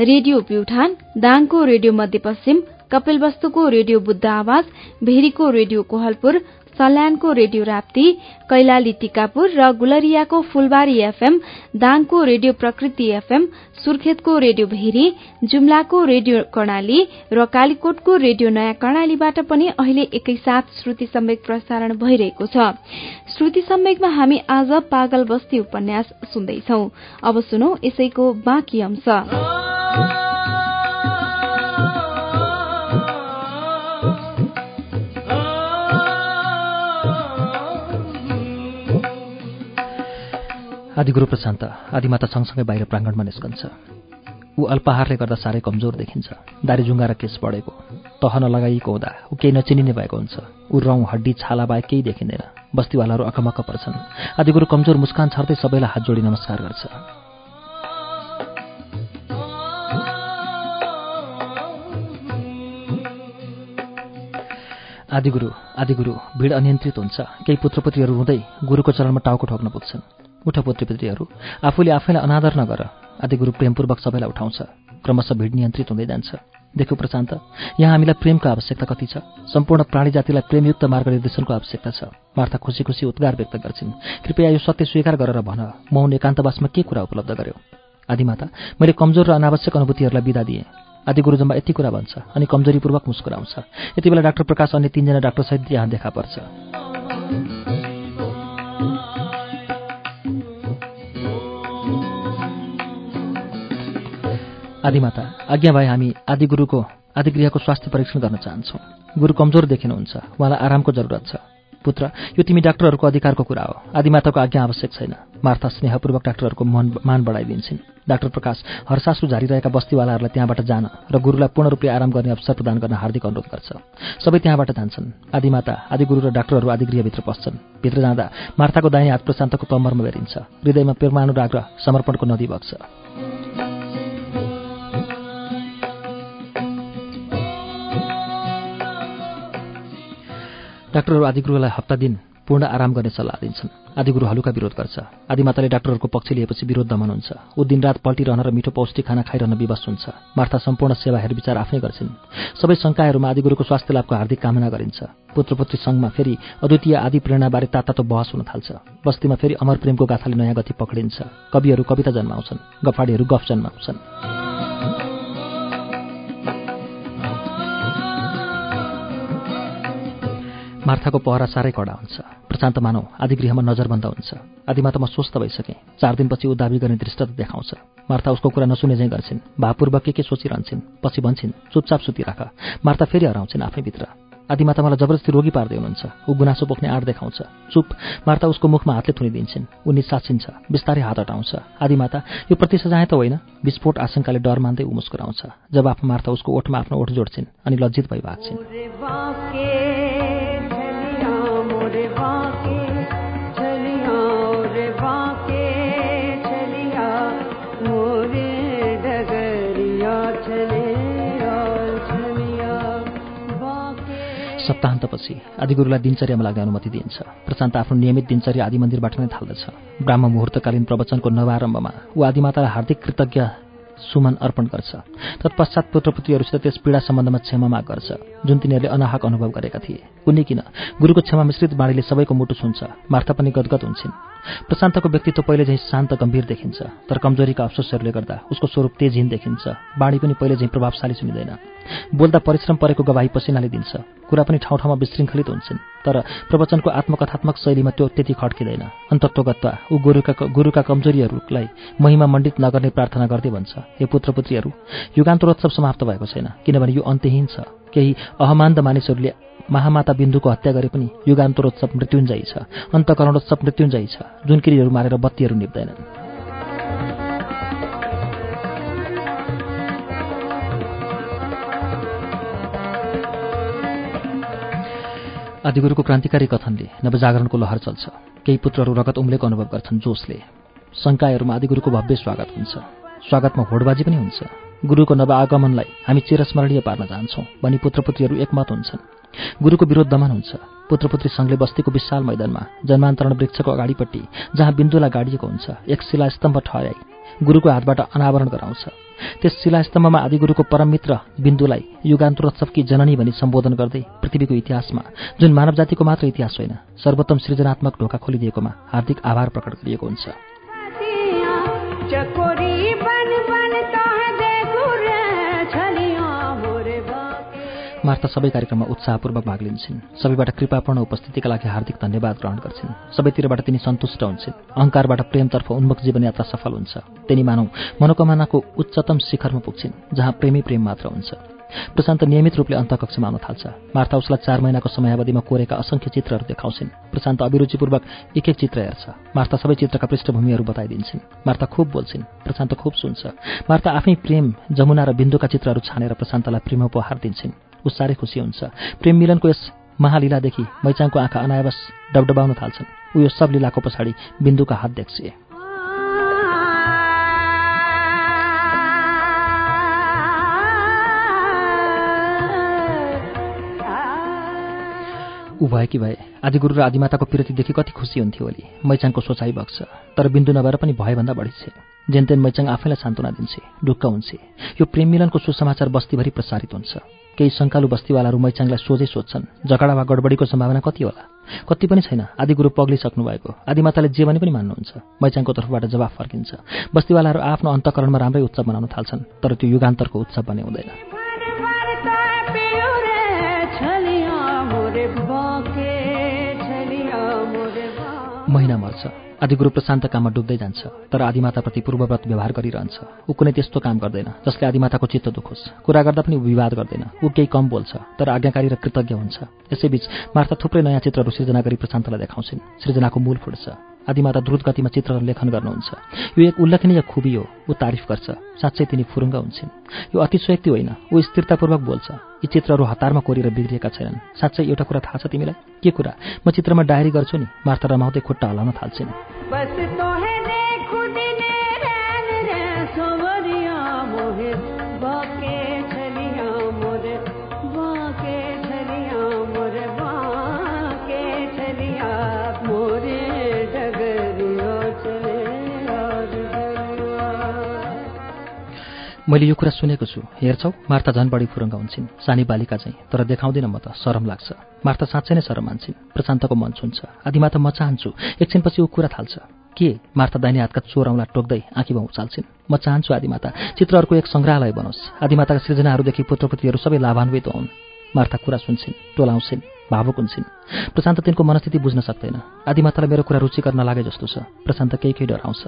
S1: रेडियो प्युठान दाङको रेडियो मध्यपश्चिम कपिलवस्तुको रेडियो बुद्ध आवाज भेरीको रेडियो कोहलपुर सल्यानको रेडियो राप्ती कैलाली टिकापुर र गुलरियाको फुलबारी एफएम दाङको रेडियो प्रकृति एफएम सुर्खेतको रेडियो भेरी जुम्लाको रेडियो कर्णाली र कालीकोटको रेडियो नयाँ कर्णालीबाट पनि अहिले एकैसाथ श्रुति सम्वेक प्रसारण भइरहेको छ। श्रुति सम्वेकमा हामी आज पागल बस्ती उपन्यास सुन्दैछौ। अब सुनौ यसैको बाँकी अंश।
S2: आदिगुरु प्रशान्त आदिमाता सँगसँगै बाहिर प्राङ्गणमा निस्कन्छ। ऊ अल्पाहारले गर्दा साह्रै कमजोर देखिन्छ। दारी जुङ्गा र केस बढेको तह नलगाइएको हुँदा ऊ केही नचिनिने भएको हुन्छ। ऊ रौँ हड्डी छाला बाहेक केही देखिँदैन। बस्तीवालाहरू अकमक्क पर्छन्। आदिगुरु कमजोर मुस्कान छर्दै सबैलाई हात जोडी नमस्कार गर्छ। आदिगुरु आदिगुरु भिड अनियन्त्रित हुन्छ। केही पुत्रपुत्रीहरू हुँदै गुरुको चरणमा टाउको ठोक्न पुग्छन्। उठ पुत्रीपुत्रीहरू आफूले आफैलाई अनादर नगर। आदि गुरु प्रेमपूर्वक सबैलाई उठाउँछ। क्रमशः भिड नियन्त्रित हुँदै जान्छ। देखो प्रशान्त यहाँ हामीलाई प्रेमको आवश्यकता कति छ? सम्पूर्ण प्राणी जातिलाई प्रेमयुक्त मार्गनिर्देशनको आवश्यकता छ। वार्ता खुसी खुसी उद्गार व्यक्त गर्छिन्। कृपया यो सत्य स्वीकार गरेर भन। मौन एकान्तवासमा के कुरा उपलब्ध गर्यो? आदिमाता मैले कमजोर र अनावश्यक अनुभूतिहरूलाई विदा दिएँ। आदि गुरुजम्मा यति कुरा भन्छ अनि कमजोरीपूर्वक मुस्कुराउँछ। यति बेला डाक्टर प्रकाश अन्य तिनजना डाक्टरसहित यहाँ देखा पर्छ। आदिमाता आज्ञा भए हामी आदिगुरुको आदिगृहको स्वास्थ्य परीक्षण गर्न चाहन्छौँ। गुरु कमजोर देखिनुहुन्छ उहाँलाई आरामको जरुरत छ। पुत्र यो तिमी डाक्टरहरूको अधिकारको कुरा हो। आदिमाताको आज्ञा आवश्यक छैन। मार्था स्नेहपूर्वक डाक्टरहरूको मन मान बढाइदिन्छन्। डाक्टर प्रकाश हर्सासु झारिरहेका बस्तीवालाहरूलाई त्यहाँबाट जान र गुरुलाई पूर्ण रूपले आराम गर्ने अवसर प्रदान गर्न हार्दिक अनुरोध गर्छ। सबै त्यहाँबाट जान्छन्। आदिमाता आदिगुरु र डाक्टरहरू आदिगृहभित्र पस्छन्। भित्र जाँदा मार्थाको दाहिने हात प्रशान्तको कम्मरमा बेरिन्छ। हृदयमा प्रेमानुराग र समर्पणको नदी बग्छ। डाक्टरहरू आदिगुरुलाई हप्ता दिन पूर्ण आराम गर्ने सल्लाह दिन्छन्। आदिगुरु हलुका विरोध गर्छ। आदिमाताले डाक्टरहरूको पक्ष लिएपछि विरोध दमन हुन्छ। ऊ दिनरात पल्टिरहन र मिठो पौष्टिक खाना खाइरहन विवश हुन्छ। मार्था सम्पूर्ण सेवा हेरविचार आफै गर्छिन्। सबै शङ्काहरूमा आदिगुरुको स्वास्थ्य लाभको हार्दिक कामना गरिन्छ। पुत्रपुत्री सङ्घमा फेरि अद्वितीय आदि प्रेरणाबारे तातातो बहस हुन थाल्छ। बस्तीमा फेरि अमर प्रेमको गाथाले नयाँ गति पक्रिन्छ कविहरू कविता जन्माउँछन्। गफाडीहरू गफ जन्माउँछन्। मार्थाको पहरा साह्रै कडा हुन्छ। प्रशान्त मानव आदिगृहमा नजरबन्द हुन्छ। आदिमा त म स्वस्थ भइसकेँ। चार दिनपछि ऊ दावी गर्ने दृष्ट देखाउँछ। मार्था उसको कुरा नसुने चाहिँ गर्छिन्। भावपूर्वक के के सोचिरहन्छन्? पछि भन्छन् चुपचाप सुतिराख। मार्था फेरि हराउँछिन् आफैभित्र। आदिमाता मलाई जबरजस्ती रोगी पार्दै हुनुहुन्छ। ऊ गुनासो पोख्ने आँट देखाउँछ। चुप। मार्ता उसको मुखमा हातले थुनिदिन्छन्। ऊ निसासिन्छ बिस्तारै हात हटाउँछ। आदिमाता यो प्रति सजाय त होइन। विस्फोट आशंकाले डर मान्दै ऊ मुस्कुराउँछ। जब आफू मार्ता उसको ओठमा आफ्नो ओठ जोड्छिन् अनि लज्जित भइ भाग्छिन् सप्ताहन्तपछि आदिगुरुलाई दिनचर्यामा लाग्ने अनुमति दिइन्छ। प्रशान्त आफ्नो नियमित दिनचर्या आदि मन्दिरबाट नै थाल्दछ। ब्राह्म मुहुर्तकालीन प्रवचनको नवारम्भमा ऊ आदिमातालाई हार्दिक कृतज्ञ सुमन अर्पण गर्छ। तत्पश्चात पुत्रपुत्रीहरूसित त्यस पीडा सम्बन्धमा क्षमा माग गर्छ जुन तिनीहरूले अनाहक अनुभव गरेका थिए। कुनै किन गुरुको क्षमा मिश्रित बाणीले सबैको मुटु सुन्छ मार्था पनि गदगद हुन्छन्। प्रशान्तको व्यक्तित्व पहिले झैँ शान्त गम्भीर देखिन्छ तर कमजोरीका अफसोसहरूले गर्दा उसको स्वरूप तेजहीन देखिन्छ बाणी पनि पहिले झैँ प्रभावशाली सुनिँदैन। बोल्दा परिश्रम परेको गवाही पसिनाले दिन्छ कुरा पनि ठाउँ ठाउँमा विशृङ्खलित हुन्छन्। तर प्रवचनको आत्मकथात्मक शैलीमा त्यो त्यति खड्किँदैन। अन्तत्वगत्वा ऊ गुरुका गुरुका कमजोरीहरूलाई महिमा मण्डित नगर्ने प्रार्थना गर्दै भन्छ हे पुत्रपुत्रीहरू युगान्तरोत्सव समाप्त भएको छैन किनभने यो अन्त्यहीन छ। केही अहमान्द मानिसहरूले महामाता बिन्दुको हत्या गरे पनि युगान्तरोत्सव मृत्युञ्जयी छ अन्तकरणोत्सव मृत्युञ्जयी छ। जुन किरीहरू मारेर बत्तीहरू निप्दैनन् आदिगुरुको क्रान्तिकारी कथनले नवजागरणको लहर चल्छ। केही पुत्रहरू रगत उम्लेको अनुभव गर्छन् जोसले शङ्कायहरूमा आदिगुरुको भव्य स्वागत हुन्छ। स्वागतमा होडबाजी पनि हुन्छ। गुरुको नवआगमनलाई हामी चिरस्मरणीय पार्न चाहन्छौँ भनी पुत्रपुत्रीहरू एकमत हुन्छन्। गुरुको विरोध दमन हुन्छ। पुत्रपुत्री सङ्घले बस्तीको विशाल मैदानमा जन्मान्तरण वृक्षको अगाडिपट्टि जहाँ बिन्दुलाई गाडिएको हुन्छ एक शिलास्तम्भ ठहराई। गुरुको हातबाट अनावरण गराउँछ। त्यस शिलास्तम्भमा आदिगुरुको परममित्र बिन्दुलाई युगान्तरोत्सवकी जननी भनी सम्बोधन गर्दै पृथ्वीको इतिहासमा जुन मानव जातिको मात्र इतिहास होइन सर्वोत्तम सृजनात्मक ढोका खोलिदिएकोमा हार्दिक आभार प्रकट गरिएको हुन्छ। मार्ता सबै कार्यक्रममा उत्साहपूर्वक भाग लिन्छन्। सबैबाट कृपापूर्ण उपस्थितिका लागि हार्दिक धन्यवाद ग्रहण गर्छिन्। सबैतिरबाट तिनी सन्तुष्ट हुन्छन्। अहङ्कारबाट प्रेमतर्फ उन्मुख जीवनयात्रा सफल हुन्छ। तिनी मानौ मनोकामनाको उच्चतम शिखरमा पुग्छिन् जहाँ प्रेमी प्रेम मात्र हुन्छ। प्रशान्त नियमित रूपले अन्तकक्षमा आउन थाल्छ। मार्था उसलाई चार महिनाको समयावधिमा कोरेका असङ्ख्य चित्रहरू देखाउँछिन्। प्रशान्त अभिरुचिपूर्वक एक एक चित्र हेर्छ। मार्था सबै चित्रका पृष्ठभूमिहरू बताइदिन्छन्। मार्था खुब बोल्छिन्। प्रशान्त खुब सुन्छ। मार्था आफै प्रेम जमुना र बिन्दुका चित्रहरू छानेर प्रशान्तलाई प्रेम उपहार दिन्छन्। ऊ साह्रै खुसी हुन्छ। प्रेम मिलनको यस महालीलादेखि मैचाङको आँखा अनायावश डबडबाउन थाल्छन्। ऊ यो सब लीलाको पछाडि बिन्दुका हात देख्छे। ऊ भएकी भए आदिगुरु र आदिमाताको पिरतीदेखि कति खुसी हुन्थ्यो ओली। मैचाङको सोचाइ बग्छ तर बिन्दु नभएर पनि भएभन्दा बढी छ। जेनतेन मैचाङ आफैलाई सान्त्वना दिन्छे ढुक्क हुन्छ। यो प्रेम मिलनको सुसमाचार बस्तीभरि प्रसारित हुन्छ। केही शङ्कालु बस्तीवालाहरू मैचाङलाई सोझै सोध्छन् झगडा वा गडबडीको सम्भावना कति होला? कति पनि छैन आदि गुरु पग्लिसक्नु भएको आदिमाताले जे भने पनि मान्नुहुन्छ। मैचाङको तर्फबाट जवाफ फर्किन्छ। बस्तीवालाहरू आफ्नो अन्तकरणमा राम्रै उत्सव मनाउन थाल्छन् तर त्यो युगान्तरको उत्सव भने हुँदैन। महिना मर्छ। आदिगुरु प्रशान्त काममा डुब्दै जान्छ तर आदिमाताप्रति पूर्वव्रत व्यवहार गरिरहन्छ। ऊ कुनै त्यस्तो काम गर्दैन जसले आदिमाताको चित्त दुखोस्। कुरा गर्दा पनि ऊ विवाद गर्दैन ऊ केही कम बोल्छ तर आज्ञाकारी र कृतज्ञ हुन्छ। यसैबीच मार्था थुप्रै नयाँ चित्रहरू सृजना गरी प्रशान्तलाई देखाउँछिन्। सृजनाको मूल फुट्छ। आदिमाता द्रुत गतिमा चित्र लेखन गर्नुहुन्छ। यो एक उल्लेखनीय खुबी हो ऊ तारिफ गर्छ। साँच्चै तिनी फुरुङ्ग हुन्छन्। यो अतिशयोक्ति होइन ऊ स्थिरतापूर्वक बोल्छ। यी चित्रहरू हतारमा कोरेर बिग्रिएका छैनन्। साँच्चै एउटा कुरा थाहा छ तिमीलाई? के कुरा? म चित्रमा डायरी गर्छु नि मार्था रमाउँदै खुट्टा हलाउन थाल्छिन् मैले यो कुरा सुनेको छु। हेर्छौ मार्ता झन् बढी फुरङ्ग हुन्छन्। सानी बालिका चाहिँ तर देखाउँदिन म त सरम लाग्छ। मार्ता साँच्चै नै सरम मान्छन्। प्रशान्तको मन छुन्छ। आदिमा त म चाहन्छु एकछिनपछि ऊ कुरा थाल्छ। के? मार्ता दाहिने हातका चोराउला टोक्दै आँखीमा उचाल्छिन्? म चाहन्छु आदिमाता चित्रहरूको एक सङ्ग्रहालय बनोस्। आदिमाताका सृजनाहरूदेखि पुत्रपुत्रीहरू सबै लाभान्वित हुन्। मार्ता कुरा सुन्छन् टोलाउँछिन्। भावुक हुन्छन्। प्रशान्त तिनको मनस्थिति बुझ्न सक्दैन। आदिमातालाई मेरो कुरा रुचिकर नलागे जस्तो छ। प्रशान्त केही केही डराउँछ।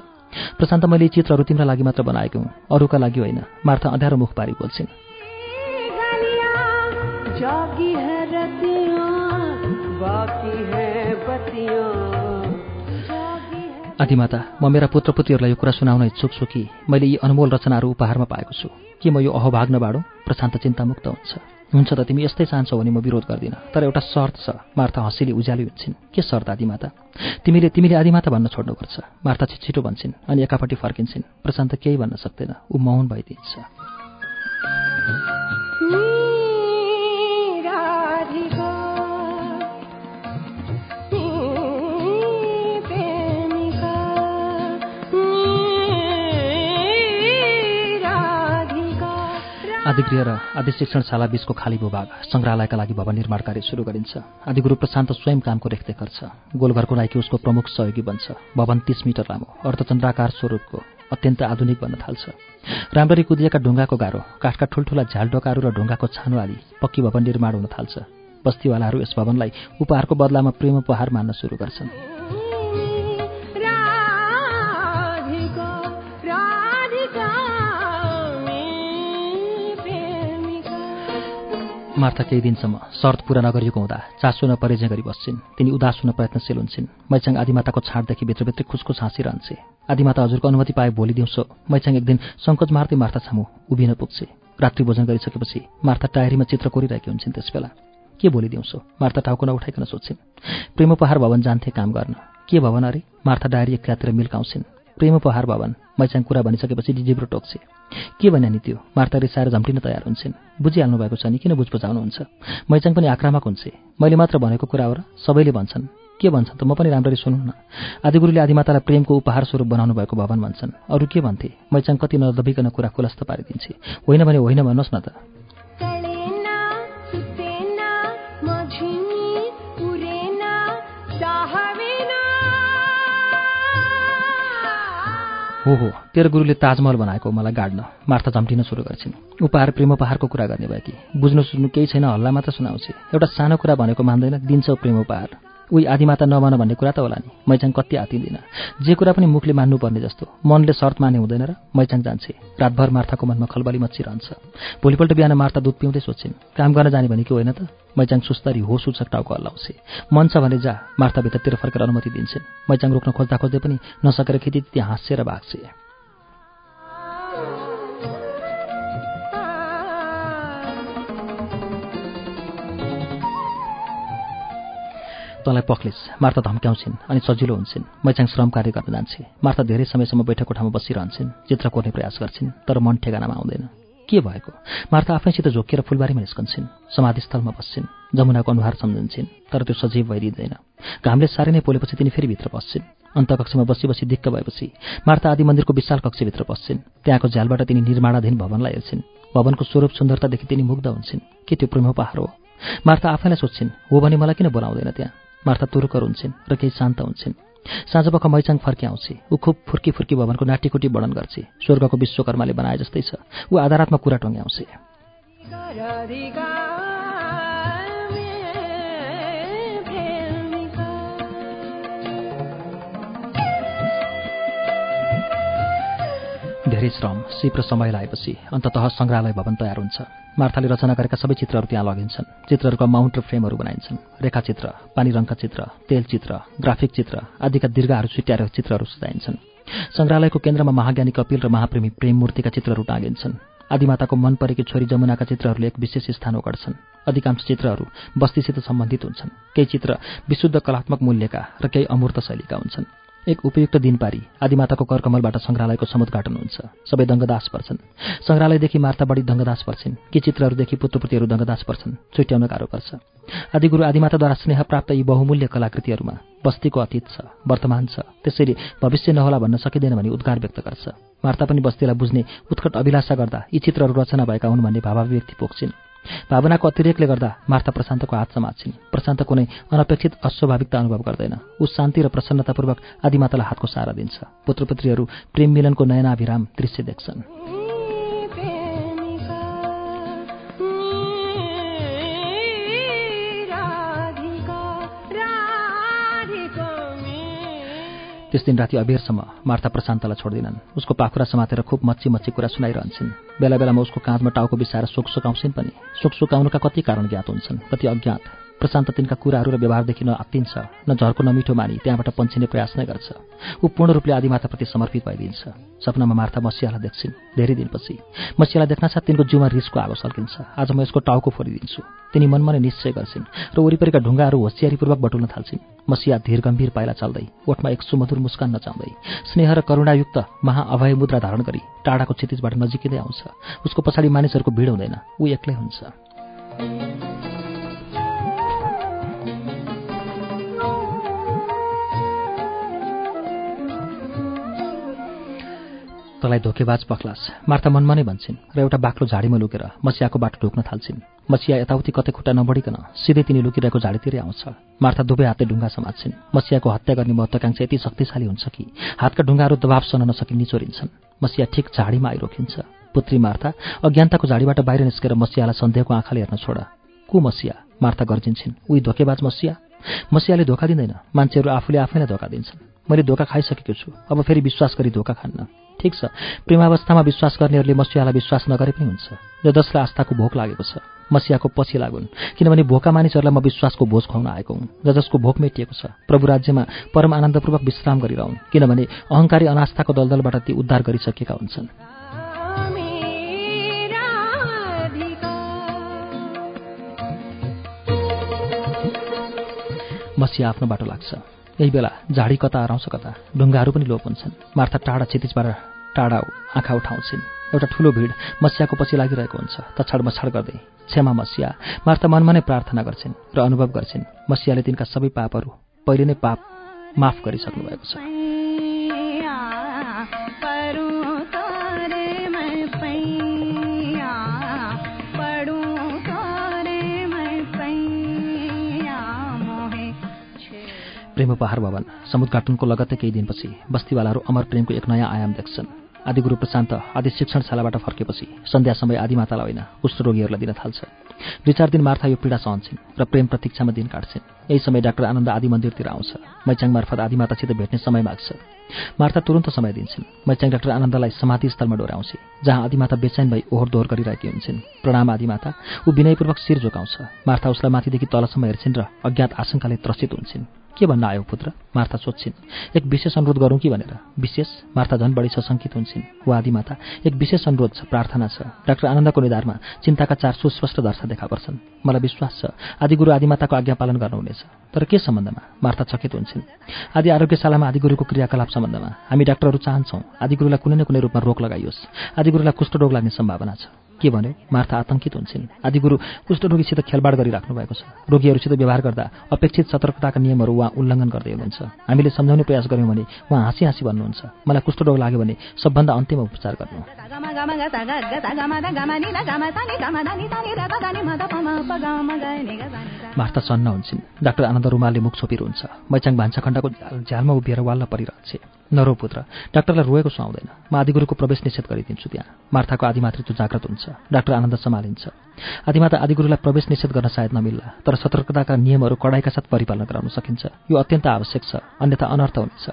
S2: प्रशान्त मैले चित्रहरू तिम्रा लागि मात्र बनाएको हुँ। अरूका लागि होइन। मार्था अँध्यारो मुख पारी बोल्छिन्। आदिमाता म मेरा पुत्रपुत्रीहरूलाई यो कुरा सुनाउन इच्छुक छु कि मैले यी अनमोल रचनाहरू उपहारमा पाएको छु। के म यो अहोभाग नबाडौँ प्रशान्त चिन्तामुक्त हुन्छ। हुन्छ त तिमी यस्तै चाहन्छौ भने म विरोध गर्दिनँ। तर एउटा शर्त छ मार्था हँसीले उज्याली हुन्छन्। के शर्त आदिमाता? तिमीले तिमीले आदिमाता भन्न छोड्नुपर्छ। मार्था छिटो भन्छन् अनि एकापट्टि फर्किन्छन्। प्रशान्त केही भन्न सक्दैन। ऊ मौन भइदिन्छ। आदिगृह र आदि शिक्षणशाला बीचको खाली भूभाग सङ्ग्रहालयका लागि भवन निर्माण कार्य सुरु गरिन्छ। आदिगुरु प्रशान्त स्वयं कामको रेखदेख गर्छ। गोलघरको नाइकी उसको प्रमुख सहयोगी बन्छ। भवन तीस मिटर लामो अर्धचन्द्राकार स्वरूपको अत्यन्त आधुनिक बन्न थाल्छ। राम्ररी कुदिएका ढुङ्गाको गाह्रो काठका ठुल्ठुला झ्यालडोकाहरू र ढुङ्गाको छानो आदि पक्की भवन निर्माण हुन थाल्छ। बस्तीवालाहरू यस भवनलाई उपहारको बदलामा प्रेम उपहार मान्न सुरु गर्छन्। मार्था केही दिनसम्म शर्त पुरा नगरिएको हुँदा चासो नपरेजे गरी बस्छिन्। तिनी उदास हुन प्रयत्नशील हुन्छन्। मैचाङ आदिमाताको छाडदेखि भित्रभित्रै खुसखुस हाँसिरहन्छे। आदिमाता हजुरको अनुमति पाए भोलि दिउँसो मैचाङ एक दिन सङ्कोच मार्दै मार्था छामु उभिन पुग्छे। रात्रि भोजन गरिसकेपछि मार्था टायरीमा चित्र कोरिरहेकी हुन्छन् त्यसबेला। के भोलि दिउँसो? मार्था टाउको नउठाइकन सोध्छिन्। प्रेम उपहार भवन जान्थे काम गर्न। के भवन अरे? मार्था डायरी एक्कातिर मिल्काउँछिन्। प्रेम उपहार भवन मैचाङ कुरा भनिसकेपछि जिब्रो टोक्छे के भन्या नि त्यो? मार्ता रिसाएर झम्टिन तयार हुन्छन्। बुझिहाल्नु भएको छ नि? किन बुझ बुझाउनुहुन्छ? मैचाङ पनि आक्रामक हुन्छ। मैले मात्र भनेको कुरा हो र सबैले भन्छन्। के भन्छन् त? म पनि राम्ररी सुनौ न। आदिगुरुले आदिमातालाई प्रेमको उपहार स्वरूप बनाउनु भएको भवन भन्छन्। अरू के भन्थे? मैचाङ कति नदबिकन कुरा खुलस्त पारिदिन्छे। होइन भने होइन भन्नुहोस् न त। हो हो। तेरो गुरुले ताजमहल बनाएको मलाई गाड्न मार्था झम्टिन सुरु गर्छिन्। उपहार प्रेम उपहारको कुरा गर्ने भयो कि बुझ्नु सुन्नु केही छैन हल्ला मात्र सुनाउँछ। एउटा सानो कुरा भनेको मान्दैन दिन्छ प्रेम उपहार। उही आदिमाता नमान भन्ने कुरा त होला नि। मैचाङ कति आतिँदिन। जे कुरा पनि मुखले मान्नुपर्ने जस्तो। मनले सर्त माने हुँदैन र मैचाङ जान्छे। रातभर मार्थाको मनमा खलबली मचिरहन्छ। भोलिपल्ट बिहान मार्था दुध पिउँदै सोध्छिन् काम गर्न जाने भने कि होइन त? मैचाङ सुस्तरी हो सूचक टाउको हल्लाउँछे। मन छ भने जा मार्थाभित्रतिर फर्केर अनुमति दिन्छन्। मैचाङ रोक्न खोज्दा खोज्दै पनि नसकेर खेती त्यहाँ हाँसेर भाग्छे। तँलाई पख्लिस। मार्ता धम्क्याउँछिन् अनि सजिलो हुन्छन्। मैचाङ श्रम कार्य गर्न जान्छे। मार्ता धेरै समयसम्म बैठक कोठामा बसिरहन्छन् चित्र कोर्ने प्रयास गर्छिन् तर मन ठेगानामा आउँदैन। के भएको? मार्ता आफैसित झोकिएर फुलबारीमा निस्कन्छन् समाधिस्थलमा बस्छिन् जमुनाको अनुहार सम्झन्छन् तर त्यो सजीव भइदिँदैन। घामले साह्रै नै पोलेपछि तिनी फेरि भित्र बस्छिन्। अन्तकक्षमा बसी बसी दिक्क भएपछि मार्ता आदि मन्दिरको विशाल कक्षभित्र बस्छिन्। त्यहाँको झ्यालबाट तिनी निर्माणाधीन भवनलाई हेर्छिन्। भवनको स्वरूप सुन्दरतादेखि तिनी मुग्ध हुन्छन्। के त्यो प्रेम पहाड हो? मार्ता आफैलाई सोध्छिन् हो भने मलाई किन बोलाउँदैन त्यहाँ? मार्था तुरुकर हुन्छन् र केही शान्त हुन्छन्। साँझपख मैचाङ फर्किआउँछे ऊ खुब फुर्की फुर्की भवनको नाटीकुटी वर्णन गर्छे। स्वर्गको विश्वकर्माले बनाए जस्तै छ। ऊ आधारात्मक कुरा टङ्ग्याउँछे। धेरै श्रम सिप र समय लगाएपछि अन्ततः सङ्ग्रहालय भवन तयार हुन्छ। मार्थाले रचना गरेका सबै चित्रहरू त्यहाँ लगिन्छन्। चित्रहरूका माउन्ट र फ्रेमहरू बनाइन्छन्। रेखाचित्र पानी रङका चित्र तेल चित्र ग्राफिक चित्र आदिका दीर्घहरू छुट्याएर चित्रहरू सजाइन्छन्। सङ्ग्रहालयको केन्द्रमा महाज्ञानी कपिल र महाप्रेमी प्रेम मूर्तिका चित्रहरू टाँगिन्छन्। आदिमाताको मन परेकी छोरी जमुनाका चित्रहरूले एक विशेष स्थान ओगट्छन्। अधिकांश चित्रहरू बस्तीसित सम्बन्धित हुन्छन्। केही चित्र विशुद्ध कलात्मक मूल्यका र केही अमूर्त शैलीका हुन्छन्। एक उपयुक्त दिन पारी आदिमाताको करकमलबाट सङ्ग्रहालयको समुद्घाटन हुन्छ। सबै दङ्गदास पर्छन्। सङ्ग्रहालयदेखि मार्ता बढी दङ्गदास पर्छन्। कि चित्रहरूदेखि पुत्रपुतिहरू दङ्गदास पर्छन् छुट्याउन गाह्रो पर्छ। आदिगुरु आदिमाताद्वारा स्नेह प्राप्त यी बहुमूल्य कलाकृतिहरूमा बस्तीको अतीत छ वर्तमान छ। त्यसैले भविष्य नहोला भन्न सकिँदैन भने उद्गार व्यक्त गर्छ। मार्ता पनि बस्तीलाई बुझ्ने उत्कट अभिलाषा गर्दा यी चित्रहरू रचना भएका हुन् भन्ने भावाभिव्यक्ति पोख्छिन्। भावनाको अतिरेकले गर्दा मार्था प्रशान्तको हात समात्छिन् प्रशान्त कुनै अनपेक्षित अस्वाभाविकता अनुभव गर्दैन। ऊ शान्ति र प्रसन्नतापूर्वक आदिमातालाई हातको सहारा दिन्छ। पुत्रपुत्रीहरू प्रेम मिलनको नयनाभिराम दृश्य देख्छन्। त्यस दिन राति अबेरसम्म मार्था प्रशान्तलाई छोड्दिनन्। उसको पाखुरा समातेर खुब मच्छी मच्छी कुरा सुनाइरहन्छन्। बेला बेलामा उसको काँधमा टाउको बिसाएर सोक सुकाउँछन् पनि। सोक सुकाउनुका कति कारण ज्ञात हुन्छन्? कति अज्ञात? प्रशान्त तिनका कुराहरू र व्यवहारदेखि न आत्तिन्छ न झर्को नमिठो मानी त्यहाँबाट पन्छिने प्रयास नै गर्छ। ऊ पूर्ण रूपले आदिमाताप्रति समर्पित भइदिन्छ। सपनामा मार्था मसियालाई देख्छिन्। धेरै दिनपछि मसियालाई देख्न साथ तिनको जिउमा रिसको आगो सल्किन्छ। आज म यसको टाउको फोरिदिन्छु। तिनी मनमा नै निश्चय गर्छिन् र वरिपरिका ढुङ्गाहरू होसियारीपूर्वक बटुल्न थाल्छिन्। मसिया धीर गम्भीर पाइला चल्दै ओठमा एक सुमधुर मुस्कान नचाउँदै स्नेह र करुणायुक्त महाअभय मुद्रा धारण गरी टाढाको क्षितिजबाट नजिकिँदै आउँछ। उसको पछाडि मानिसहरूको भिड हुँदैन। ऊ एक्लै हुन्छ। मार्तालाई धोकेबाज पख्लास। मार्ता मनमा नै भन्छन् र एउटा बाक्लो झाडीमा लुकेर मसियाको बाटो ढोक्न थाल्छिन्। मसिया यताउति कतै खुट्टा नबढिकन सिधै तिनी लुकिरहेको झाडीतिरै आउँछ। मार्ता दुवै हातले ढुङ्गा समात्छिन्। मसियाको हत्या गर्ने महत्वाकांक्षा यति शक्तिशाली हुन्छ कि हातका ढुङ्गाहरू दबाव सहन नसकी निचोरिन्छन्। मसिया ठिक झाडीमा आइरोकिन्छ पुत्री मार्था अज्ञानताको झाडीबाट बाहिर निस्केर मसियालाई सन्देहको आँखाले हेर्न छोड। को मसिया? मार्था गर्जिन्छन्। उही धोकेबाज मसिया? मसियाले धोका दिँदैन। मान्छेहरू आफूले आफैलाई धोका दिन्छन्। मैले धोका खाइसकेको छु। अब फेरि विश्वास गरी धोका खान्न। ठिक छ। प्रेमावस्थामा विश्वास गर्नेहरूले मसियालाई विश्वास नगरे पनि हुन्छ। र जसलाई आस्थाको भोक लागेको छ मसियाको पछि लागुन्। किनभने भोका मानिसहरूलाई म विश्वासको भोज खुवाउन आएको हुँ र जसको भोक मेटिएको छ प्रभु राज्यमा परम आनन्दपूर्वक विश्राम गरिरहन्। किनभने अहङ्कारी अनास्थाको दलदलबाट ती उद्धार गरिसकेका हुन्छन्। मसिया आफ्नो बाटो लाग्छ। यही बेला झाडी कता हराउँछ कता ढुङ्गाहरू पनि लोप हुन्छन्। मार्था टाढा क्षितिजबाट टाढा आँखा उठाउँछिन्। एउटा ठुलो भिड मसियाको पछि लागिरहेको हुन्छ। तछाड मछाड गर्दै क्षमा मसिया मार्था मनमा नै प्रार्थना गर्छिन् र अनुभव गर्छिन्। मसियाले तिनका सबै पापहरू पहिले नै पाप माफ गरिसक्नु भएको छ। प्रेम उपहार भवन। समुद्घाटनको लगत्तै केही दिनपछि बस्तीवालाहरू अमर प्रेमको एक नयाँ आयाम देख्छन्। आदिगुरु प्रशान्त आदि शिक्षणशालाबाट फर्केपछि सन्ध्या समय आदिमातालाई होइन कुष्ठरोगीहरूलाई दिन थाल्छ। दुई चार दिन मार्था यो पीडा सहन्छन् र प्रेम प्रतीक्षामा दिन काट्छन्। यही समय डाक्टर आनन्द आदि मन्दिरतिर आउँछ। मैचाङ मार्फत आदिमातासित भेट्ने समय माग्छ। मार्था तुरन्त समय दिन्छन्। मैचाङ डाक्टर आनन्दलाई समाधि स्थलमा डोराउँछ जहाँ आदिमाता बेचैन भई ओहोर दोहोर गरिरहेकी हुन्छन्। प्रणाम आदिमाता ऊ विनयपूर्वक शिर झोकाउँछ। मार्था उसलाई माथिदेखि तलसम्म हेर्छिन् र अज्ञात आशंकाले त्रसित हुन्छन्। के भन्न आयो पुत्र? मार्था सोध्छिन्। एक विशेष अनुरोध गरौँ कि भनेर? विशेष? मार्था झन् बढी सशङ्कित हुन्छन्। वा आदिमाता एक विशेष अनुरोध छ प्रार्थना छ। डाक्टर आनन्दको निधारमा चिन्ताका चार सुस्पष्ट दर्शा देखा पर्छन्। मलाई विश्वास छ आदिगुरु आदिमाताको आज्ञा पालन गर्नुहुनेछ। तर के सम्बन्धमा? मार्था चकित हुन्छन्। आदि आरोग्यशालामा आदिगुरुको क्रियाकलाप सम्बन्धमा हामी डाक्टरहरू चाहन्छौँ आदिगुरुलाई कुनै न कुनै रूपमा रोक लगाइयोस्। आदिगुरुलाई कुष्ठरोग लाग्ने सम्भावना छ। के भन्यो मार्था आतंकित हुन्छन्। आदिगुरु कुष्ठरोगीसित खेलबाड गरिराख्नु भएको छ। रोगीहरूसित व्यवहार गर्दा अपेक्षित सतर्कताका नियमहरू उहाँ उल्लङ्घन गर्दै हुनुहुन्छ। हामीले सम्झाउने प्रयास गऱ्यौँ भने उहाँ हाँसी हाँसी भन्नुहुन्छ। मलाई कुष्ठरोग लाग्यो भने सबभन्दा अन्तिम उपचार गर्नु। मार्था सन्न हुन्छन्। डाक्टर आनन्द रुमालले मुख छोपिरहन्छ। मैचाङ भान्साखण्डको झ्यालमा उभिएर वाल्न परिरहन्छे नरो पुत्र डाक्टरलाई रोएको सुहाउँदैन। म आदिगुरुको प्रवेश निषेध गरिदिन्छु त्यहाँ। मार्थाको आदिमातृत्व जागृत हुन्छ। डाक्टर आनन्द सम्हालिन्छ। आदिमाता आदिगुरुलाई प्रवेश निषेध गर्न सायद नमिल्ला तर सतर्कताका नियमहरू कडाइका साथ परिपालन गराउन सकिन्छ। यो अत्यन्त आवश्यक छ अन्यथा अनर्थ हुनेछ।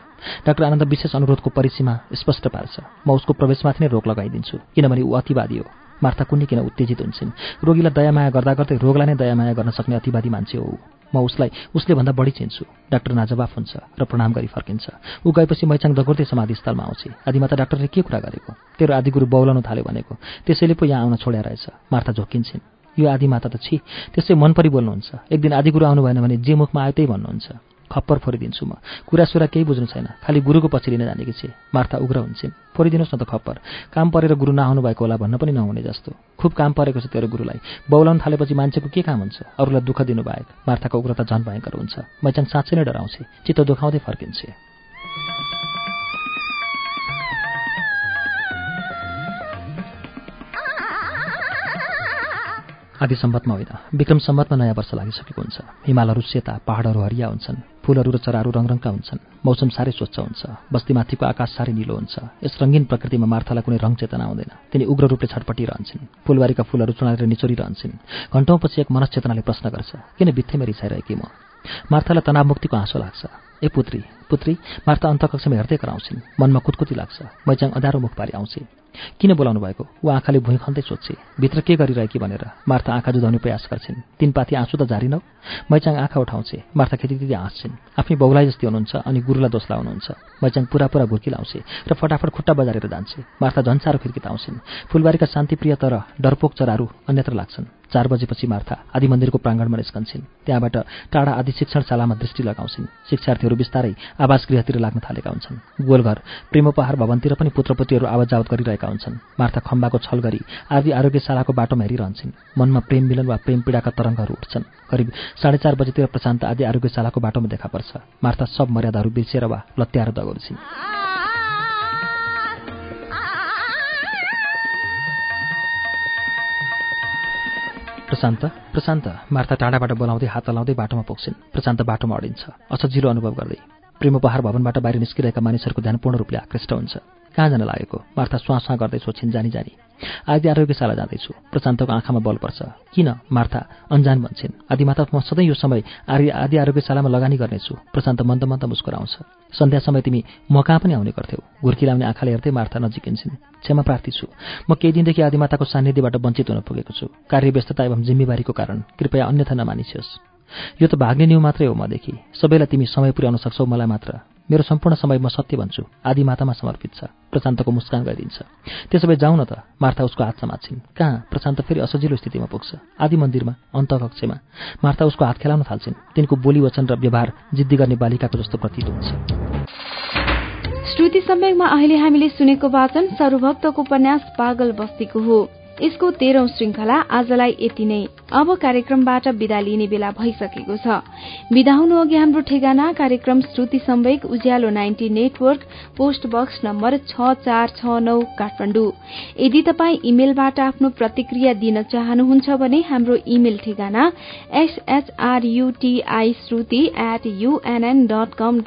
S2: डाक्टर आनन्द विशेष अनुरोधको परिसीमा स्पष्ट पार्छ म उसको प्रवेशमाथि नै रोक लगाइदिन्छु किनभने ऊ अतिवादी हो। मार्था कुन्नी किन उत्तेजित हुन्छन्? रोगीलाई दयामाया गर्दा गर्दै रोगलाई नै दयामाया गर्न सक्ने अतिवादी मान्छे हो म उसलाई उसले भन्दा बढी चिन्छु। डाक्टर नाजवाफ हुन्छ र प्रणाम गरी फर्किन्छ। ऊ गएपछि मैचाङ दगुर्दै समाधिस्थलमा आउँछ। आदिमाता डाक्टरले के कुरा गरेको? तेरो आदिगुरु बौलाउनु थाल्यो भनेको। त्यसैले पो यहाँ आउन छोड्या रहेछ मार्था झोकिन्छन् यो आदिमाता त छि त्यसै मन परि बोल्नुहुन्छ। एक दिन आदिगुरु आउनु भएन भने जे मुखमा आयो त्यही भन्नुहुन्छ। खप्पर फोरिदिन्छु म। कुरासुरा केही बुझ्नु छैन। खालि गुरुको पछि लिन जानेकी छे। मार्था उग्र हुन्छन् फोरिदिनुहोस् न त खप्पर। काम परेर गुरु नआउनु भएको होला भन्न पनि नहुने जस्तो। खुब काम परेको छ तेरो गुरुलाई। बौलाउन थालेपछि मान्छेको के काम हुन्छ? अरूलाई दुःख दिनु बाहेक मार्थाको उग्रता झन् भयङ्कर हुन्छ। मैचाङ साँच्चै नै डराउँछ। चित्त दुखाउँदै फर्किन्छे। आदि सम्बतमा होइन। विक्रम सम्बतमा नयाँ वर्ष लागिसकेको हुन्छ। हिमालहरू सेता पहाडहरू हरिया हुन्छन्। फूलहरू र चराहरू रङरङका हुन्छन्। मौसम साह्रै स्वच्छ हुन्छ। बस्तीमाथिको आकाश साह्रै निलो हुन्छ। यस रङ्गीन प्रकृतिमा मार्थालाई कुनै रङ चेतना आउँदैन तिनी उग्र रूपले छटपटिरहन्छन्। फुलबारीका फूलहरू चुनाएर निचोरिरहन्छन्। घन्टौँपछि एक मनश्चेतनाले प्रश्न गर्छ किन बित्थैमा रिसाइरहेकी म? मार्थालाई तनावमुक्तिको हाँसो लाग्छ। ए पुत्री पुत्री मार्था अन्तकक्षमा हेर्दै कराउँछिन्। मनमा कुतकुती लाग्छ। मैचाङ अधारो मुख पारी आउँछ किन बोलाउनु भएको? ऊ आँखाले भुइँ खन्दै सोध्छे भित्र के गरिरहेकी? भनेर। मार्था आँखा जुधाउने प्रयास गर्छिन्। तिन पाथी आँसु त जारी नौ मैचाङ आँखा उठाउँछे। मार्था खेती हाँस्छिन्। आफ्नै बहुलाई जस्तै हुनुहुन्छ अनि गुरुलाई दोष लाउनुहुन्छ मैचाङ पुरा पुरा भुर्की लाउँछे र फटाफट खुट्टा बजारेर जान्छे। मार्था झन्सारो खिर्किताउँछिन् फुलबारीका शान्तिप्रिय तर डरपोक चराहरू अन्यत्र लाग्छन्। चार बजेपछि मार्था आदि मन्दिरको प्राङ्गणमा निस्कन्छन्। त्यहाँबाट टाढा आदि शिक्षणशालामा दृष्टि लगाउँछिन्। शिक्षार्थीहरू बिस्तारै आवास गृहतिर लाग्न थालेका हुन्छन्। गोलघर प्रेमोपहार भवनतिर पनि पुत्रपुत्रीहरू आवाज जावत गरिरहेका हुन्छन्। मार्था खम्बाको छल गरी आदि आरोग्यशालाको बाटोमा हेरिरहन्छन्। मनमा प्रेम मिलन वा प्रेम पीडाका तरङ्गहरू उठ्छन्। करिब साढे चार बजेतिर प्रशान्त आदि आरोग्यशालाको बाटोमा देखा पर्छ। मार्था सब मर्यादाहरू बिर्सिएर वा लत्याएर दगोर्छिन् प्रशान्त प्रशान्त मार्था टाढाबाट बोलाउँदै हात हलाउँदै बाटोमा पुग्छिन्। प्रशान्त बाटोमा अडिन्छ। असजिलो अनुभव गर्दै। प्रेम उपहार भवनबाट बाहिर निस्किरहेका मानिसहरूको ध्यान पूर्ण रूपले आकृष्ट हुन्छ। कहाँ जान लागेको? मार्था स्वाँ गर्दै सोध्छिन् जानी जानी। आदि आरोग्यशाला जाँदैछु। प्रशान्तको आँखामा बल पर्छ। किन? मार्था अन्जान भन्छन्। आदिमाता म सधैँ यो समय आर्य आदि आरोग्यशालामा लगानी गर्नेछु। प्रशान्त मन्द मन्द मुस्कुराउँछ। सन्ध्या समय तिमी म कहाँ पनि आउने गर्थ्यौ। घुर्की लाउने आँखाले हेर्दै मार्था नजिकिन्छन्। क्षमा प्रार्थी छु म केही दिनदेखि आदिमाताको सान्निध्यबाट वञ्चित हुन पुगेको छु। कार्यव्यस्तता एवं जिम्मेवारीको कारण। कृपया अन्यथा नमानिसियोस् यो त भाग्ने न्यू मात्रै हो मदेखि। सबैलाई तिमी समय पुर्याउन सक्छौ मलाई मात्र। मेरो सम्पूर्ण समय म सत्य भन्छु। आदि मातामा समर्पित छ। प्रशान्तको मुस्कान गरिदिन्छ त्यसो भए जाउँ न त। मार्था उसको हात समात्छिन् कहाँ? प्रशान्त फेरि असजिलो स्थितिमा पुग्छ। आदि मन्दिरमा अन्तकक्षमा। मार्था उसको हात खेलाउन थाल्छिन्। तिनको बोली वचन र व्यवहार जिद्दी गर्ने बालिकाको जस्तो प्रतीत हुन्छ।
S1: श्रुति सम्वेकमा अहिले हामीले सुनेको वाचन सर्वभक्तको उपन्यास पागल बस्तीको हो। यसको तेह्रौं श्रृंखला आजलाई यति नै। अब कार्यक्रमबाट विदा लिने बेला भइसकेको छ। विदा हुनु अघि हाम्रो ठेगाना कार्यक्रम Shruti Sambeg Ujyalo ninety network post box number छ चार छ नौ काठमाडौँ। यदि तपाई इमेलबाट आफ्नो प्रतिक्रिया दिन चाहनुहुन्छ भने हाम्रो इमेल ठेगाना S H R U T I Shruti at dot com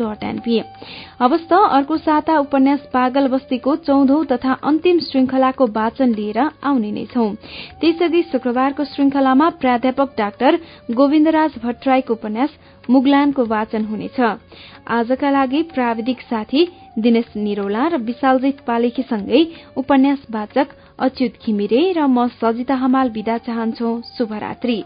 S1: अवस्त अर्को साता उपन्यास पागल बस्तीको चौधौं तथा अन्तिम श्रृंखलाको वाचन लिएर आउने नै छौं। त्यसअघि शुक्रबारको श्रृंखलामा प्राध्यापक डाक्टर गोविन्दराज भट्टराईको उपन्यास मुगलानको वाचन हुनेछ। आजका लागि प्राविधिक साथी दिनेश निरौला र विशालजित पालेखीसँगै उपन्यास वाचक अच्युत घिमिरे र म सजिता हमाल विदा चाहन्छौ। शुभरात्री।